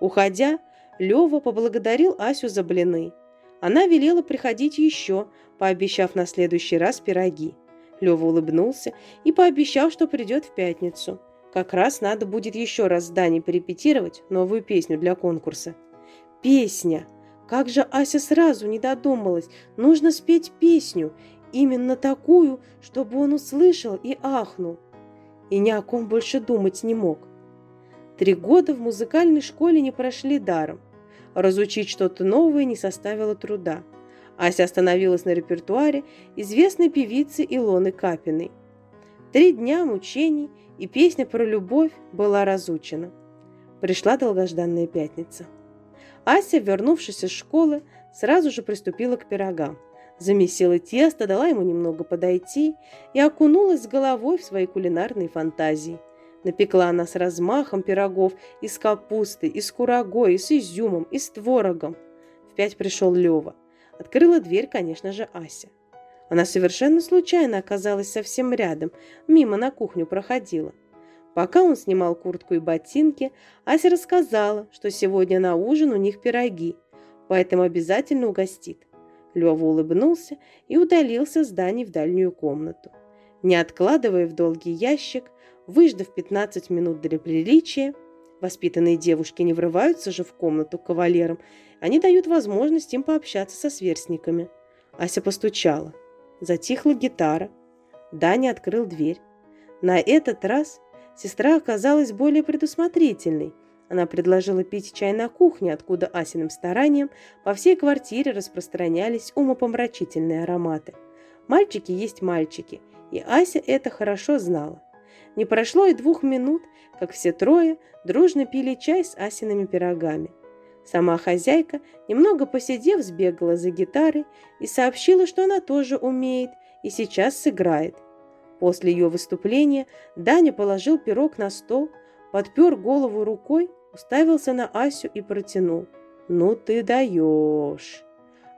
Уходя, Лева поблагодарил Асю за блины. Она велела приходить еще, пообещав на следующий раз пироги. Лева улыбнулся и пообещал, что придет в пятницу. Как раз надо будет еще раз с Даней порепетировать новую песню для конкурса. Песня! Как же Ася сразу не додумалась. Нужно спеть песню, именно такую, чтобы он услышал и ахнул. И ни о ком больше думать не мог. Три года в музыкальной школе не прошли даром. Разучить что-то новое не составило труда – Ася остановилась на репертуаре известной певицы Илоны Капиной. Три дня мучений и песня про любовь была разучена. Пришла долгожданная пятница. Ася, вернувшись из школы, сразу же приступила к пирогам. Замесила тесто, дала ему немного подойти и окунулась с головой в свои кулинарные фантазии. Напекла она с размахом пирогов из капусты, из курагой, и с изюмом, и с творогом. В пять пришел Лева – Открыла дверь, конечно же, Ася. Она совершенно случайно оказалась совсем рядом, мимо на кухню проходила. Пока он снимал куртку и ботинки, Ася рассказала, что сегодня на ужин у них пироги, поэтому обязательно угостит. Лёва улыбнулся и удалился с Даней в дальнюю комнату. Не откладывая в долгий ящик, выждав 15 минут для приличия, воспитанные девушки не врываются же в комнату к кавалерам они дают возможность им пообщаться со сверстниками. Ася постучала. Затихла гитара. Даня открыл дверь. На этот раз сестра оказалась более предусмотрительной. Она предложила пить чай на кухне, откуда Асиным старанием по всей квартире распространялись умопомрачительные ароматы. Мальчики есть мальчики, и Ася это хорошо знала. Не прошло и двух минут, как все трое дружно пили чай с Асиными пирогами – Сама хозяйка, немного посидев, сбегала за гитарой и сообщила, что она тоже умеет и сейчас сыграет. После ее выступления Даня положил пирог на стол, подпер голову рукой, уставился на Асю и протянул. «Ну ты даешь!»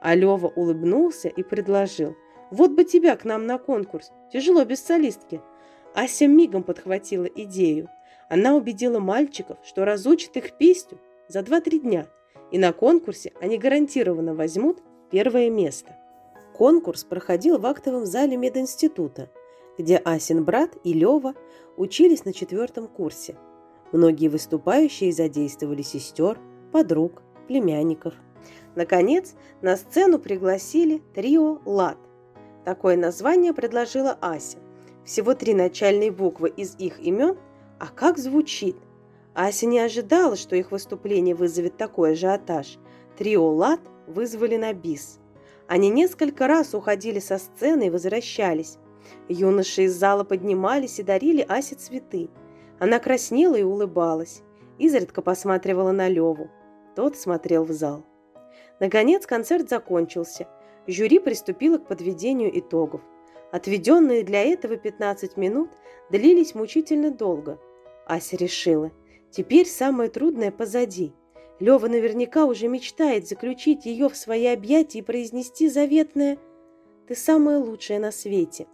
А Лева улыбнулся и предложил. «Вот бы тебя к нам на конкурс! Тяжело без солистки!» Ася мигом подхватила идею. Она убедила мальчиков, что разучит их песню за 2-3 дня, и на конкурсе они гарантированно возьмут первое место. Конкурс проходил в актовом зале мединститута, где Асин брат и Лева учились на четвертом курсе. Многие выступающие задействовали сестер, подруг, племянников. Наконец, на сцену пригласили трио «Лад». Такое название предложила Ася. Всего три начальные буквы из их имен, а как звучит? Ася не ожидала, что их выступление вызовет такой ажиотаж. Трио «Лад» вызвали на бис. Они несколько раз уходили со сцены и возвращались. Юноши из зала поднимались и дарили Асе цветы. Она краснела и улыбалась. Изредка посматривала на Леву. Тот смотрел в зал. Наконец концерт закончился. Жюри приступило к подведению итогов. Отведенные для этого 15 минут длились мучительно долго. Ася решила, теперь самое трудное позади. Лева наверняка уже мечтает заключить ее в свои объятия и произнести заветное «Ты самая лучшая на свете».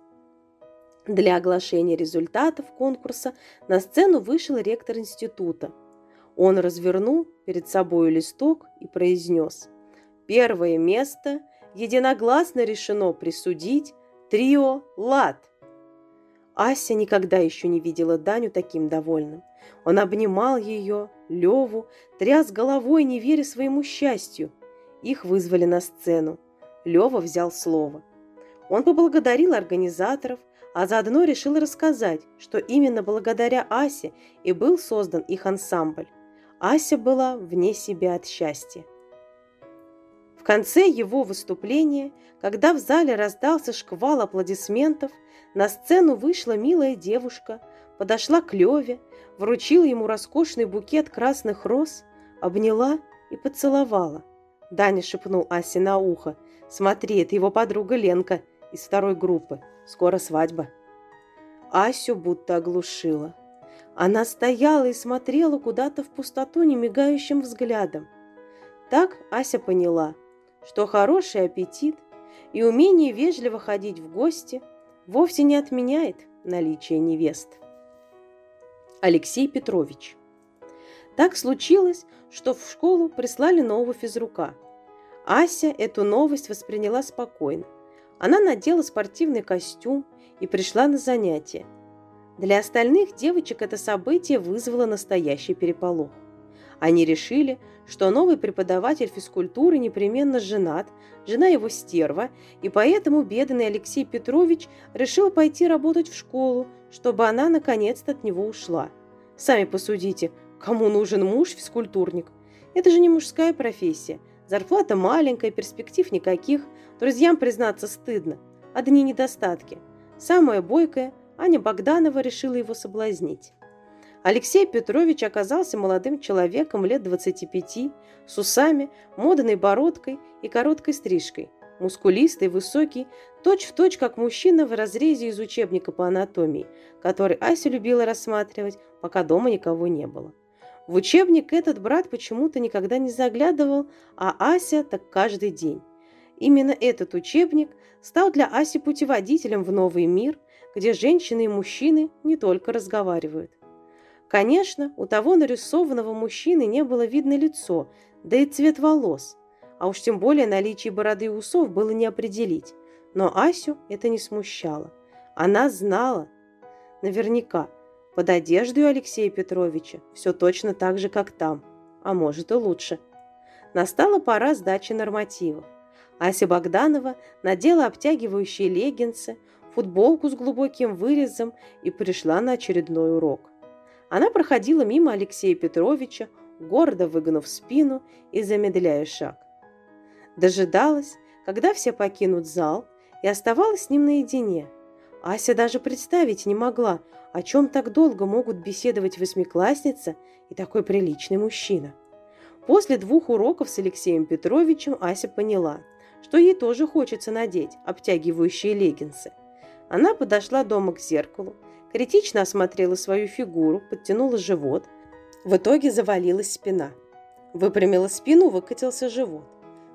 Для оглашения результатов конкурса на сцену вышел ректор института. Он развернул перед собой листок и произнес «Первое место единогласно решено присудить трио «Лад». Ася никогда еще не видела Даню таким довольным. Он обнимал ее, Леву, тряс головой, не веря своему счастью. Их вызвали на сцену. Лева взял слово. Он поблагодарил организаторов – а заодно решил рассказать, что именно благодаря Асе и был создан их ансамбль. Ася была вне себя от счастья. В конце его выступления, когда в зале раздался шквал аплодисментов, на сцену вышла милая девушка, подошла к Леве, вручила ему роскошный букет красных роз, обняла и поцеловала. Даня шепнул Асе на ухо. «Смотри, это его подруга Ленка из второй группы. Скоро свадьба. Асю будто оглушила. Она стояла и смотрела куда-то в пустоту немигающим взглядом. Так Ася поняла, что хороший аппетит и умение вежливо ходить в гости вовсе не отменяет наличие невест. Алексей Петрович. Так случилось, что в школу прислали нового физрука. Ася эту новость восприняла спокойно. Она надела спортивный костюм и пришла на занятия. Для остальных девочек это событие вызвало настоящий переполох. Они решили, что новый преподаватель физкультуры непременно женат, жена его стерва, и поэтому бедный Алексей Петрович решил пойти работать в школу, чтобы она наконец-то от него ушла. Сами посудите, кому нужен муж-физкультурник? Это же не мужская профессия – Зарплата маленькая, перспектив никаких. Друзьям признаться стыдно. Одни недостатки. Самая бойкая, Аня Богданова решила его соблазнить. Алексей Петрович оказался молодым человеком лет 25, с усами, модной бородкой и короткой стрижкой. Мускулистый, высокий, точь-в-точь, точь, как мужчина в разрезе из учебника по анатомии, который Ася любила рассматривать, пока дома никого не было. В учебник этот брат почему-то никогда не заглядывал, а Ася так каждый день. Именно этот учебник стал для Аси путеводителем в новый мир, где женщины и мужчины не только разговаривают. Конечно, у того нарисованного мужчины не было видно лицо, да и цвет волос, а уж тем более наличие бороды и усов было не определить. Но Асю это не смущало. Она знала наверняка, под одеждой Алексея Петровича все точно так же, как там, а может и лучше. Настала пора сдачи нормативов. Ася Богданова надела обтягивающие леггинсы, футболку с глубоким вырезом и пришла на очередной урок. Она проходила мимо Алексея Петровича, гордо выгнув спину и замедляя шаг. Дожидалась, когда все покинут зал, и оставалась с ним наедине. Ася даже представить не могла, о чем так долго могут беседовать восьмиклассница и такой приличный мужчина. После двух уроков с Алексеем Петровичем Ася поняла, что ей тоже хочется надеть обтягивающие леггинсы. Она подошла дома к зеркалу, критично осмотрела свою фигуру, подтянула живот. В итоге завалилась спина. Выпрямила спину, выкатился живот.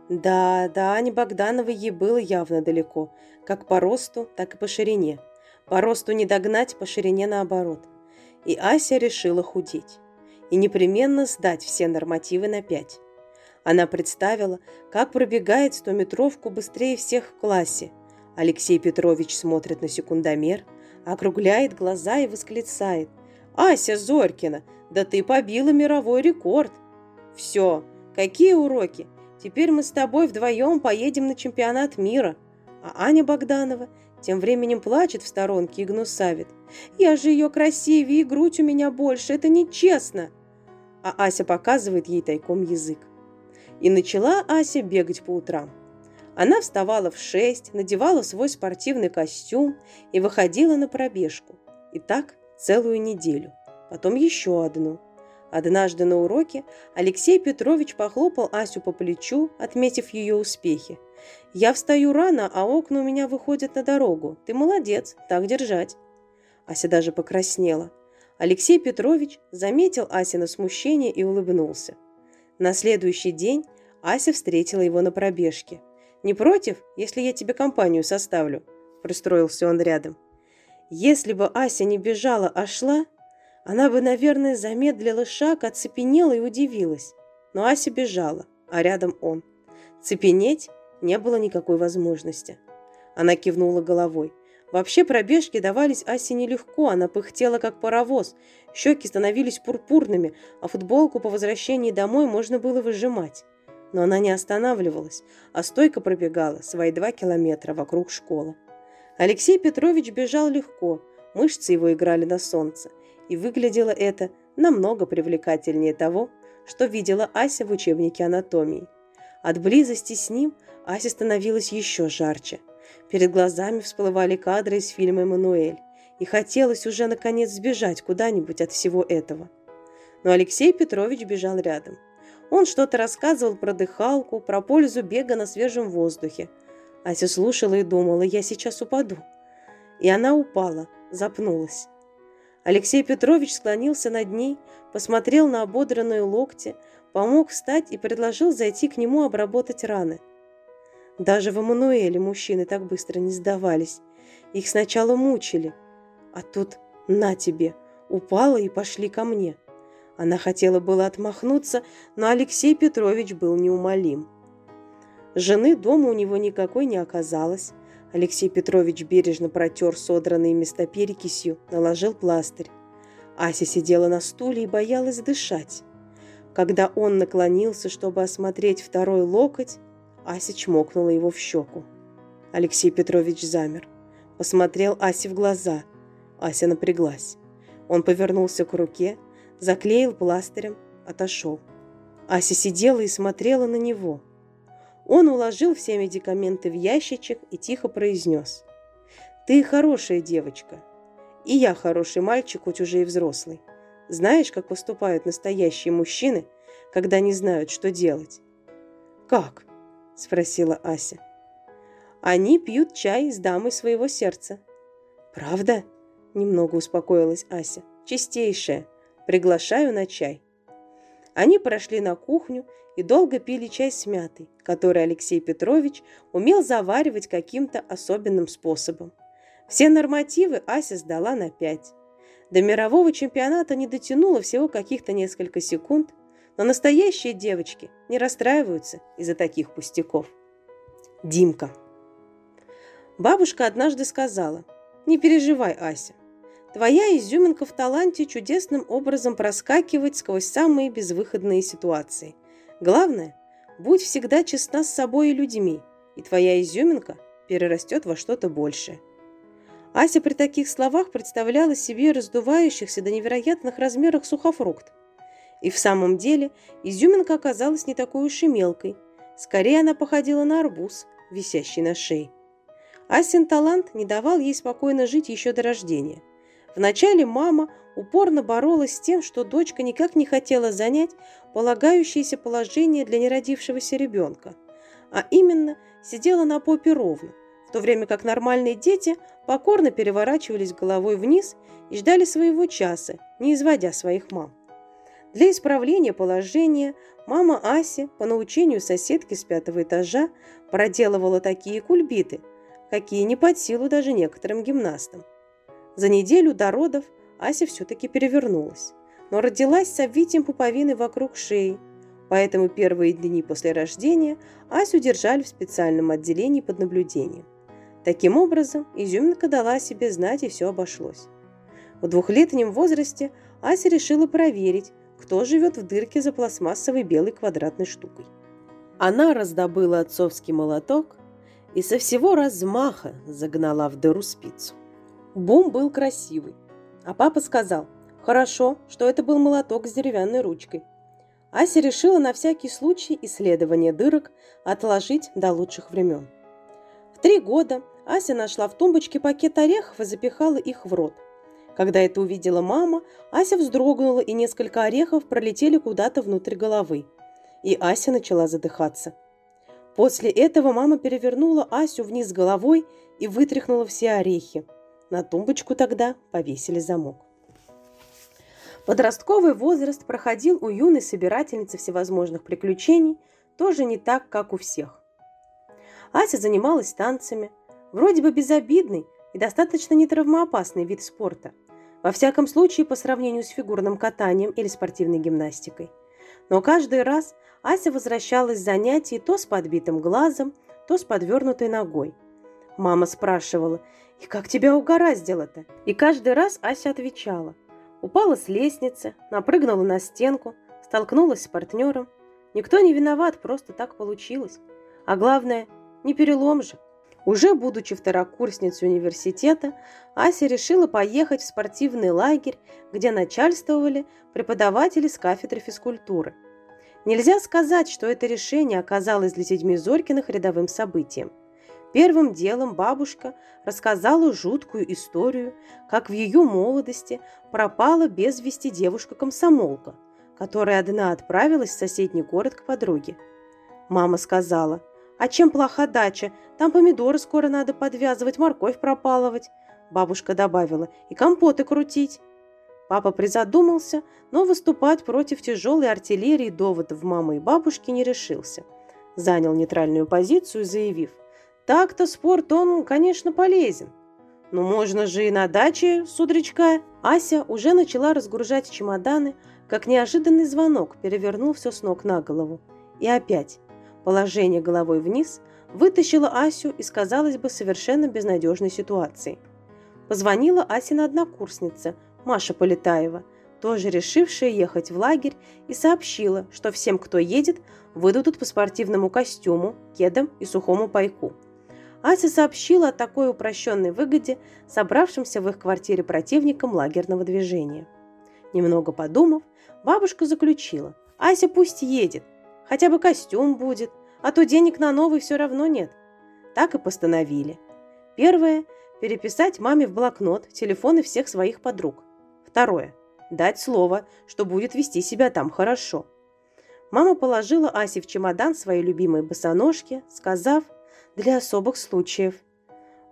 Да, да, Ане Богдановой ей было явно далеко, как по росту, так и по ширине. По росту не догнать, по ширине наоборот. И Ася решила худеть. И непременно сдать все нормативы на пять. Она представила, как пробегает стометровку быстрее всех в классе. Алексей Петрович смотрит на секундомер, округляет глаза и восклицает. «Ася Зорькина, да ты побила мировой рекорд!» «Все, какие уроки? Теперь мы с тобой вдвоем поедем на чемпионат мира». А Аня Богданова тем временем плачет в сторонке и гнусавит. «Я же ее красивее, и грудь у меня больше, это нечестно!» А Ася показывает ей тайком язык. И начала Ася бегать по утрам. Она вставала в шесть, надевала свой спортивный костюм и выходила на пробежку. И так целую неделю. Потом еще одну. Однажды на уроке Алексей Петрович похлопал Асю по плечу, отметив ее успехи. «Я встаю рано, а окна у меня выходят на дорогу. Ты молодец, так держать». Ася даже покраснела. Алексей Петрович заметил Асина смущение и улыбнулся. На следующий день Ася встретила его на пробежке. «Не против, если я тебе компанию составлю?» – пристроился он рядом. Если бы Ася не бежала, а шла, она бы, наверное, замедлила шаг, оцепенела и удивилась. Но Ася бежала, а рядом он. Цепенеть не было никакой возможности. Она кивнула головой. Вообще пробежки давались Асе нелегко, она пыхтела как паровоз, щеки становились пурпурными, а футболку по возвращении домой можно было выжимать. Но она не останавливалась, а стойко пробегала свои два километра вокруг школы. Алексей Петрович бежал легко, мышцы его играли на солнце, и выглядело это намного привлекательнее того, что видела Ася в учебнике анатомии. От близости с ним Ася становилась еще жарче – Перед глазами всплывали кадры из фильма «Эммануэль», и хотелось уже наконец сбежать куда-нибудь от всего этого. Но Алексей Петрович бежал рядом. Он что-то рассказывал про дыхалку, про пользу бега на свежем воздухе. Ася слушала и думала, я сейчас упаду. И она упала, запнулась. Алексей Петрович склонился над ней, посмотрел на ободранные локти, помог встать и предложил зайти к нему обработать раны. Даже в Эммануэле мужчины так быстро не сдавались. Их сначала мучили, а тут на тебе, упала и пошли ко мне. Она хотела было отмахнуться, но Алексей Петрович был неумолим. Жены дома у него никакой не оказалось. Алексей Петрович бережно протер содранные места перекисью, наложил пластырь. Ася сидела на стуле и боялась дышать. Когда он наклонился, чтобы осмотреть второй локоть, Ася чмокнула его в щеку. Алексей Петрович замер. Посмотрел Асе в глаза. Ася напряглась. Он повернулся к руке, заклеил пластырем, отошел. Ася сидела и смотрела на него. Он уложил все медикаменты в ящичек и тихо произнес. «Ты хорошая девочка. И я хороший мальчик, хоть уже и взрослый. Знаешь, как поступают настоящие мужчины, когда не знают, что делать?» «Как?» – спросила Ася. «Они пьют чай с дамой своего сердца». «Правда?» – немного успокоилась Ася. «Чистейшая. Приглашаю на чай». Они прошли на кухню и долго пили чай с мятой, который Алексей Петрович умел заваривать каким-то особенным способом. Все нормативы Ася сдала на пять. До мирового чемпионата не дотянуло всего каких-то несколько секунд, но настоящие девочки не расстраиваются из-за таких пустяков. Димка. Бабушка однажды сказала, «Не переживай, Ася. Твоя изюминка в таланте чудесным образом проскакивать сквозь самые безвыходные ситуации. Главное, будь всегда честна с собой и людьми, и твоя изюминка перерастет во что-то большее». Ася при таких словах представляла себе раздувающихся до невероятных размеров сухофрукт, и в самом деле изюминка оказалась не такой уж и мелкой. Скорее она походила на арбуз, висящий на шее. Асин талант не давал ей спокойно жить еще до рождения. Вначале мама упорно боролась с тем, что дочка никак не хотела занять полагающееся положение для неродившегося ребенка, а именно сидела на попе ровно, в то время как нормальные дети покорно переворачивались головой вниз и ждали своего часа, не изводя своих мам. Для исправления положения мама Аси по научению соседки с пятого этажа проделывала такие кульбиты, какие не под силу даже некоторым гимнастам. За неделю до родов Ася все-таки перевернулась, но родилась с обвитием пуповины вокруг шеи, поэтому первые дни после рождения Асю держали в специальном отделении под наблюдением. Таким образом, изюминка дала о себе знать, и все обошлось. В двухлетнем возрасте Ася решила проверить, кто живет в дырке за пластмассовой белой квадратной штукой. Она раздобыла отцовский молоток и со всего размаха загнала в дыру спицу. Бум был красивый, а папа сказал, хорошо, что это был молоток с деревянной ручкой. Ася решила на всякий случай исследование дырок отложить до лучших времен. В три года Ася нашла в тумбочке пакет орехов и запихала их в рот – когда это увидела мама, Ася вздрогнула, и несколько орехов пролетели куда-то внутрь головы. И Ася начала задыхаться. После этого мама перевернула Асю вниз головой и вытряхнула все орехи. На тумбочку тогда повесили замок. Подростковый возраст проходил у юной собирательницы всевозможных приключений тоже не так, как у всех. Ася занималась танцами, вроде бы безобидный и достаточно нетравмоопасный вид спорта – во всяком случае, по сравнению с фигурным катанием или спортивной гимнастикой. Но каждый раз Ася возвращалась с занятий то с подбитым глазом, то с подвернутой ногой. Мама спрашивала, «И как тебя угораздило-то?» И каждый раз Ася отвечала. Упала с лестницы, напрыгнула на стенку, столкнулась с партнером. Никто не виноват, просто так получилось. А главное, не перелом же. Уже будучи второкурсницей университета, Ася решила поехать в спортивный лагерь, где начальствовали преподаватели с кафедры физкультуры. Нельзя сказать, что это решение оказалось для Седьми Зорькиных рядовым событием. Первым делом бабушка рассказала жуткую историю, как в ее молодости пропала без вести девушка-комсомолка, которая одна отправилась в соседний город к подруге. Мама сказала, а чем плоха дача? Там помидоры скоро надо подвязывать, морковь пропалывать. Бабушка добавила, и компоты крутить. Папа призадумался, но выступать против тяжелой артиллерии доводов мамы и бабушки не решился. Занял нейтральную позицию, заявив, так-то спорт, он, конечно, полезен. Но можно же и на даче, судричка. Ася уже начала разгружать чемоданы, как неожиданный звонок перевернул все с ног на голову. И опять Положение головой вниз вытащило Асю из, казалось бы, совершенно безнадежной ситуации. Позвонила Асина однокурсница, Маша Полетаева, тоже решившая ехать в лагерь, и сообщила, что всем, кто едет, выдадут по спортивному костюму, кедам и сухому пайку. Ася сообщила о такой упрощенной выгоде собравшимся в их квартире противникам лагерного движения. Немного подумав, бабушка заключила, Ася пусть едет, Хотя бы костюм будет, а то денег на новый все равно нет. Так и постановили. Первое – переписать маме в блокнот телефоны всех своих подруг. Второе – дать слово, что будет вести себя там хорошо. Мама положила Асе в чемодан свои любимые босоножки, сказав «для особых случаев».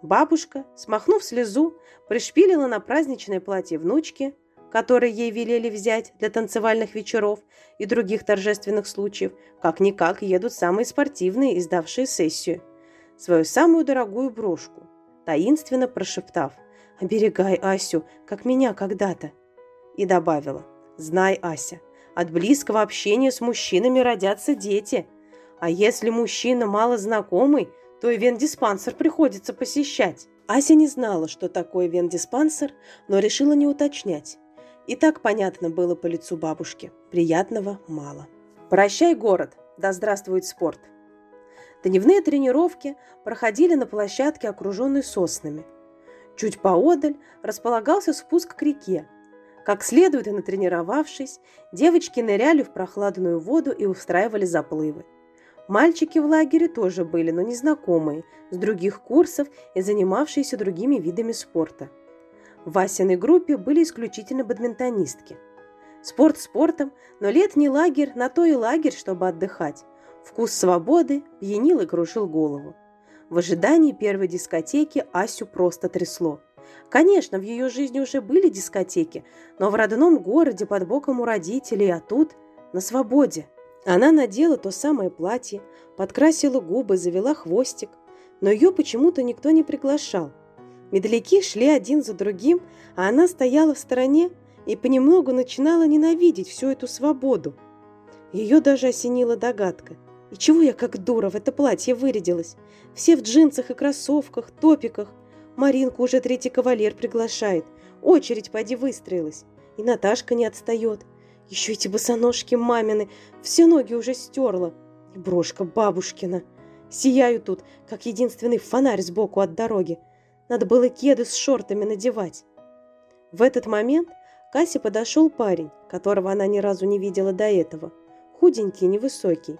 Бабушка, смахнув слезу, пришпилила на праздничное платье внучки – которые ей велели взять для танцевальных вечеров и других торжественных случаев, как-никак едут самые спортивные, издавшие сессию. Свою самую дорогую брошку, таинственно прошептав «Оберегай Асю, как меня когда-то». И добавила «Знай, Ася, от близкого общения с мужчинами родятся дети, а если мужчина мало знакомый, то и вендиспансер приходится посещать». Ася не знала, что такое вендиспансер, но решила не уточнять. И так понятно было по лицу бабушки. Приятного мало. «Прощай, город! Да здравствует спорт!» Дневные тренировки проходили на площадке, окруженной соснами. Чуть поодаль располагался спуск к реке. Как следует и натренировавшись, девочки ныряли в прохладную воду и устраивали заплывы. Мальчики в лагере тоже были, но незнакомые, с других курсов и занимавшиеся другими видами спорта – В Васиной группе были исключительно бадминтонистки. Спорт спортом, но летний лагерь на то и лагерь, чтобы отдыхать. Вкус свободы пьянил и крушил голову. В ожидании первой дискотеки Асю просто трясло. Конечно, в ее жизни уже были дискотеки, но в родном городе под боком у родителей, а тут на свободе. Она надела то самое платье, подкрасила губы, завела хвостик, но ее почему-то никто не приглашал. Медляки шли один за другим, а она стояла в стороне и понемногу начинала ненавидеть всю эту свободу. Ее даже осенила догадка. И чего я как дура в это платье вырядилась? Все в джинсах и кроссовках, топиках. Маринку уже третий кавалер приглашает. Очередь поди выстроилась. И Наташка не отстает. Еще эти босоножки мамины. Все ноги уже стерла. И брошка бабушкина. Сияю тут, как единственный фонарь сбоку от дороги. Надо было кеды с шортами надевать. В этот момент к Асе подошел парень, которого она ни разу не видела до этого. Худенький, невысокий.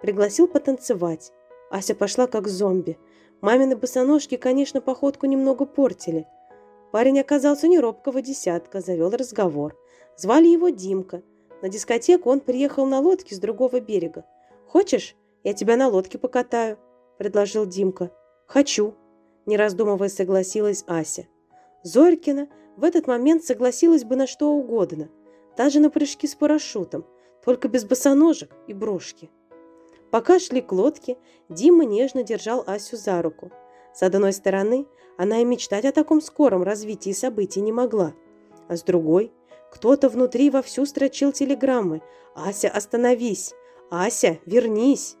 Пригласил потанцевать. Ася пошла как зомби. Мамины босоножки, конечно, походку немного портили. Парень оказался не робкого десятка, завел разговор. Звали его Димка. На дискотеку он приехал на лодке с другого берега. «Хочешь, я тебя на лодке покатаю?» – предложил Димка. «Хочу», – не раздумывая согласилась Ася. Зорькина в этот момент согласилась бы на что угодно, даже на прыжки с парашютом, только без босоножек и брошки. Пока шли к лодке, Дима нежно держал Асю за руку. С одной стороны, она и мечтать о таком скором развитии событий не могла, а с другой, кто-то внутри вовсю строчил телеграммы «Ася, остановись! Ася, вернись!»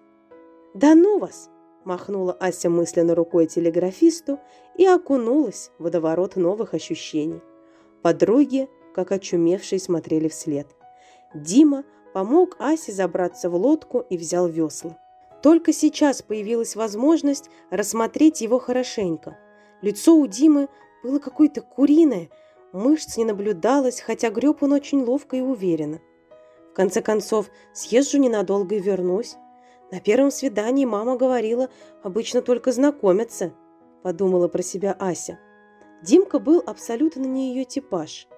«Да ну вас!» – махнула Ася мысленно рукой телеграфисту и окунулась в водоворот новых ощущений. Подруги, как очумевшие, смотрели вслед. Дима помог Асе забраться в лодку и взял весла. Только сейчас появилась возможность рассмотреть его хорошенько. Лицо у Димы было какое-то куриное, мышц не наблюдалось, хотя греб он очень ловко и уверенно. В конце концов, съезжу ненадолго и вернусь. На первом свидании мама говорила, обычно только знакомятся, подумала про себя Ася. Димка был абсолютно не ее типаж.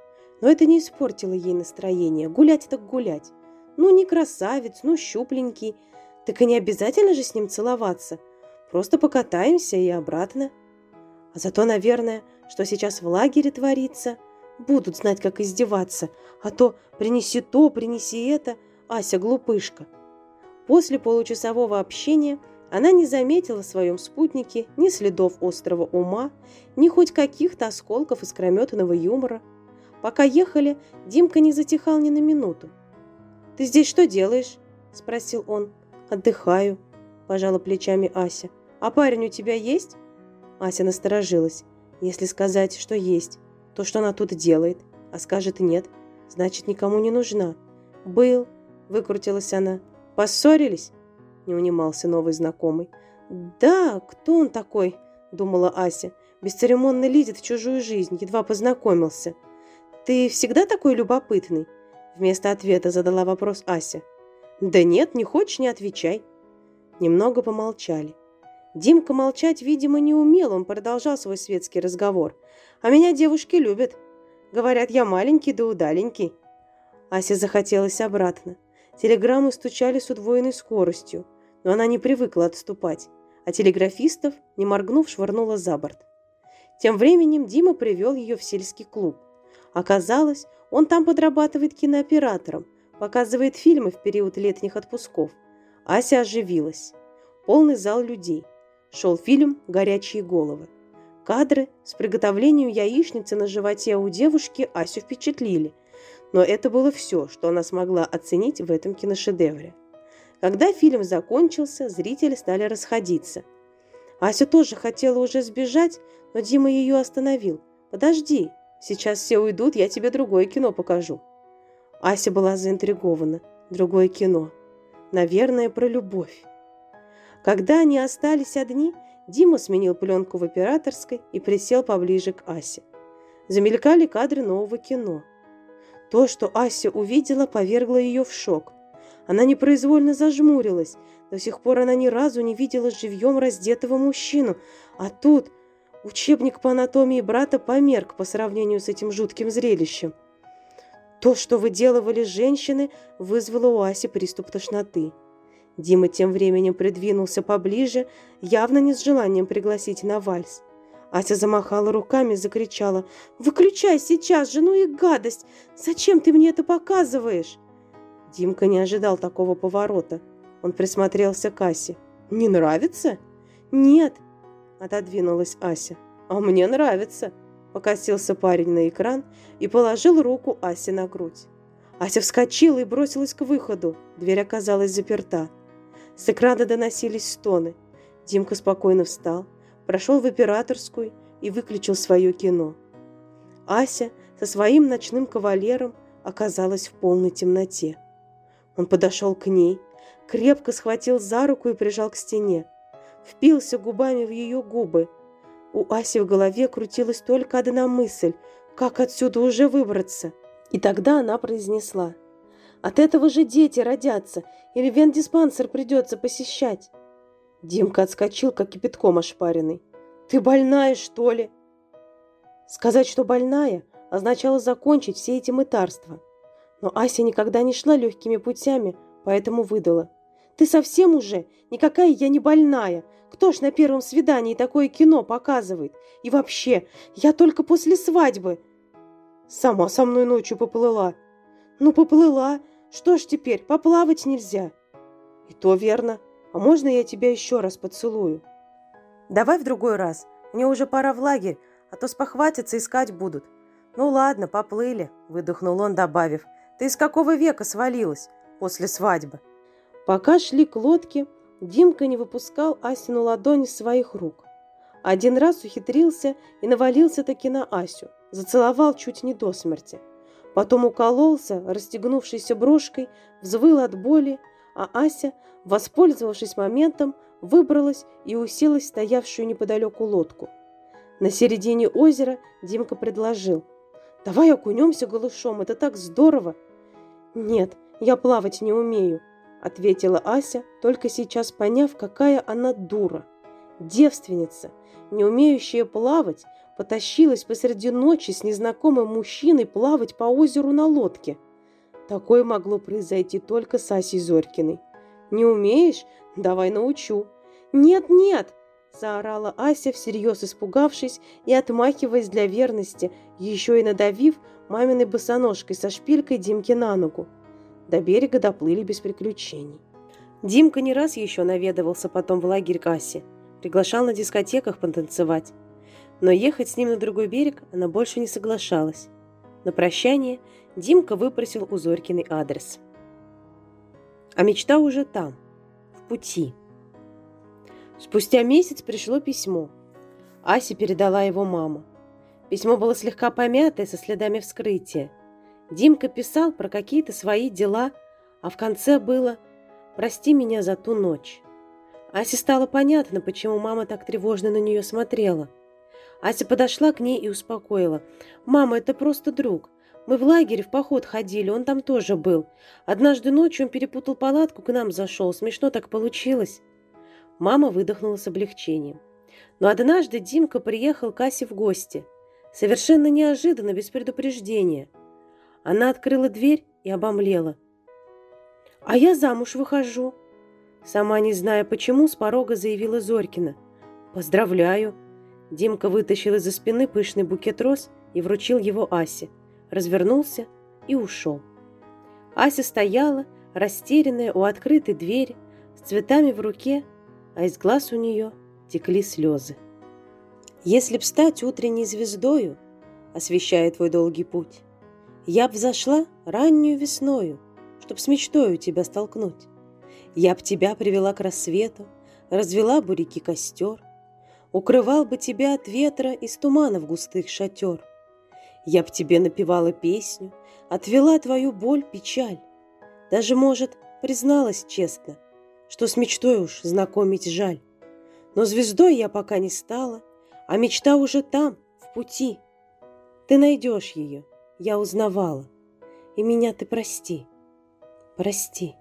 Но это не испортило ей настроение. Гулять так гулять. Ну, не красавец, ну, щупленький. Так и не обязательно же с ним целоваться. Просто покатаемся и обратно. А зато, наверное, что сейчас в лагере творится, будут знать, как издеваться. А то принеси то, принеси это. Ася глупышка. После получасового общения она не заметила в своем спутнике ни следов острого ума, ни хоть каких-то осколков искрометанного юмора. Пока ехали, Димка не затихал ни на минуту. «Ты здесь что делаешь?» – спросил он. «Отдыхаю», – пожала плечами Ася. «А парень у тебя есть?» Ася насторожилась. Если сказать, что есть, то что она тут делает, а скажет нет, значит, никому не нужна. «Был», – выкрутилась она. «Поссорились?» – не унимался новый знакомый. «Да, кто он такой?» – думала Ася. «Бесцеремонно лезет в чужую жизнь, едва познакомился». «Ты всегда такой любопытный?» Вместо ответа задала вопрос Ася. «Да нет, не хочешь, не отвечай». Немного помолчали. Димка молчать, видимо, не умел, он продолжал свой светский разговор. «А меня девушки любят. Говорят, я маленький да удаленький». Ася захотелось обратно. Телеграммы стучали с удвоенной скоростью, но она не привыкла отступать, а телеграфистов, не моргнув, швырнула за борт. Тем временем Дима привел ее в сельский клуб. Оказалось, он там подрабатывает кинооператором, показывает фильмы в период летних отпусков. Ася оживилась. Полный зал людей. Шел фильм «Горячие головы». Кадры с приготовлением яичницы на животе у девушки Асю впечатлили. Но это было все, что она смогла оценить в этом киношедевре. Когда фильм закончился, зрители стали расходиться. Ася тоже хотела уже сбежать, но Дима ее остановил. «Подожди, сейчас все уйдут, я тебе другое кино покажу». Ася была заинтригована. Другое кино. Наверное, про любовь. Когда они остались одни, Дима сменил пленку в операторской и присел поближе к Асе. Замелькали кадры нового кино – то, что Ася увидела, повергло ее в шок. Она непроизвольно зажмурилась. До сих пор она ни разу не видела живьем раздетого мужчину. А тут Учебник по анатомии брата померк по сравнению с этим жутким зрелищем. То, что выделывали женщины, вызвало у Аси приступ тошноты. Дима тем временем придвинулся поближе, явно не с желанием пригласить на вальс. Ася замахала руками, закричала. «Выключай сейчас же, ну и гадость! Зачем ты мне это показываешь?» Димка не ожидал такого поворота. Он присмотрелся к Асе. «Не нравится?» «Нет», — отодвинулась Ася. «А мне нравится», — покосился парень на экран и положил руку Асе на грудь. Ася вскочила и бросилась к выходу. Дверь оказалась заперта. С экрана доносились стоны. Димка спокойно встал, прошел в операторскую и выключил свое кино. Ася со своим ночным кавалером оказалась в полной темноте. Он подошел к ней, крепко схватил за руку и прижал к стене. Впился губами в ее губы. У Аси в голове крутилась только одна мысль – как отсюда уже выбраться? И тогда она произнесла – от этого же дети родятся, или вендиспансер придется посещать. Димка отскочил, как кипятком ошпаренный. «Ты больная, что ли?» Сказать, что больная, означало закончить все эти мытарства. Но Ася никогда не шла легкими путями, поэтому выдала. «Ты совсем уже? Никакая я не больная. Кто ж на первом свидании такое кино показывает? И вообще, я только после свадьбы...» Сама со мной ночью поплыла. «Ну, поплыла. Что ж теперь, поплавать нельзя?» «И то верно. А можно я тебя еще раз поцелую?» «Давай в другой раз. Мне уже пора в лагерь, а то спохватятся, искать будут». «Ну ладно, поплыли», — выдохнул он, добавив. «Ты из какого века свалилась после свадьбы?» Пока шли к лодке, Димка не выпускал Асину ладони из своих рук. Один раз ухитрился и навалился таки на Асю, зацеловал чуть не до смерти. Потом укололся, расстегнувшейся брошкой, взвыл от боли, а Ася, воспользовавшись моментом, выбралась и уселась в стоявшую неподалеку лодку. На середине озера Димка предложил. «Давай окунемся голышом, это так здорово!» «Нет, я плавать не умею», — ответила Ася, только сейчас поняв, какая она дура. Девственница, не умеющая плавать, потащилась посреди ночи с незнакомым мужчиной плавать по озеру на лодке. Такое могло произойти только с Асей Зорькиной. «Не умеешь? Давай научу». «Нет, нет!» – заорала Ася, всерьез испугавшись и отмахиваясь для верности, еще и надавив маминой босоножкой со шпилькой Димке на ногу. До берега доплыли без приключений. Димка не раз еще наведывался потом в лагерь к Асе, приглашал на дискотеках потанцевать. Но ехать с ним на другой берег она больше не соглашалась. На прощание Димка выпросил у Зорькиной адрес. А мечта уже там, в пути. Спустя месяц пришло письмо. Ася передала его мама. Письмо было слегка помятое, со следами вскрытия. Димка писал про какие-то свои дела, а в конце было «Прости меня за ту ночь». Асе стало понятно, почему мама так тревожно на нее смотрела – Ася подошла к ней и успокоила. «Мама, это просто друг. Мы в лагере в поход ходили, он там тоже был. Однажды ночью он перепутал палатку, к нам зашел. Смешно так получилось». Мама выдохнула с облегчением. Но однажды Димка приехал к Асе в гости. Совершенно неожиданно, без предупреждения. Она открыла дверь и обомлела. «А я замуж выхожу!» Сама не зная почему, с порога заявила Зорькина. «Поздравляю!» Димка вытащил из-за спины пышный букет роз и вручил его Асе, развернулся и ушел. Ася стояла, растерянная у открытой двери, с цветами в руке, а из глаз у нее текли слезы. Если б стать утренней звездою, освещая твой долгий путь, я б взошла раннюю весною, чтоб с мечтою тебя столкнуть. Я б тебя привела к рассвету, развела бы реки костер, Укрывал бы тебя от ветра из туманов густых шатер. Я б тебе напевала песню, отвела твою боль, печаль. Даже, может, призналась честно, что с мечтой уж знакомить жаль. Но звездой я пока не стала, а мечта уже там, в пути. Ты найдешь ее, я узнавала, и меня ты прости, прости.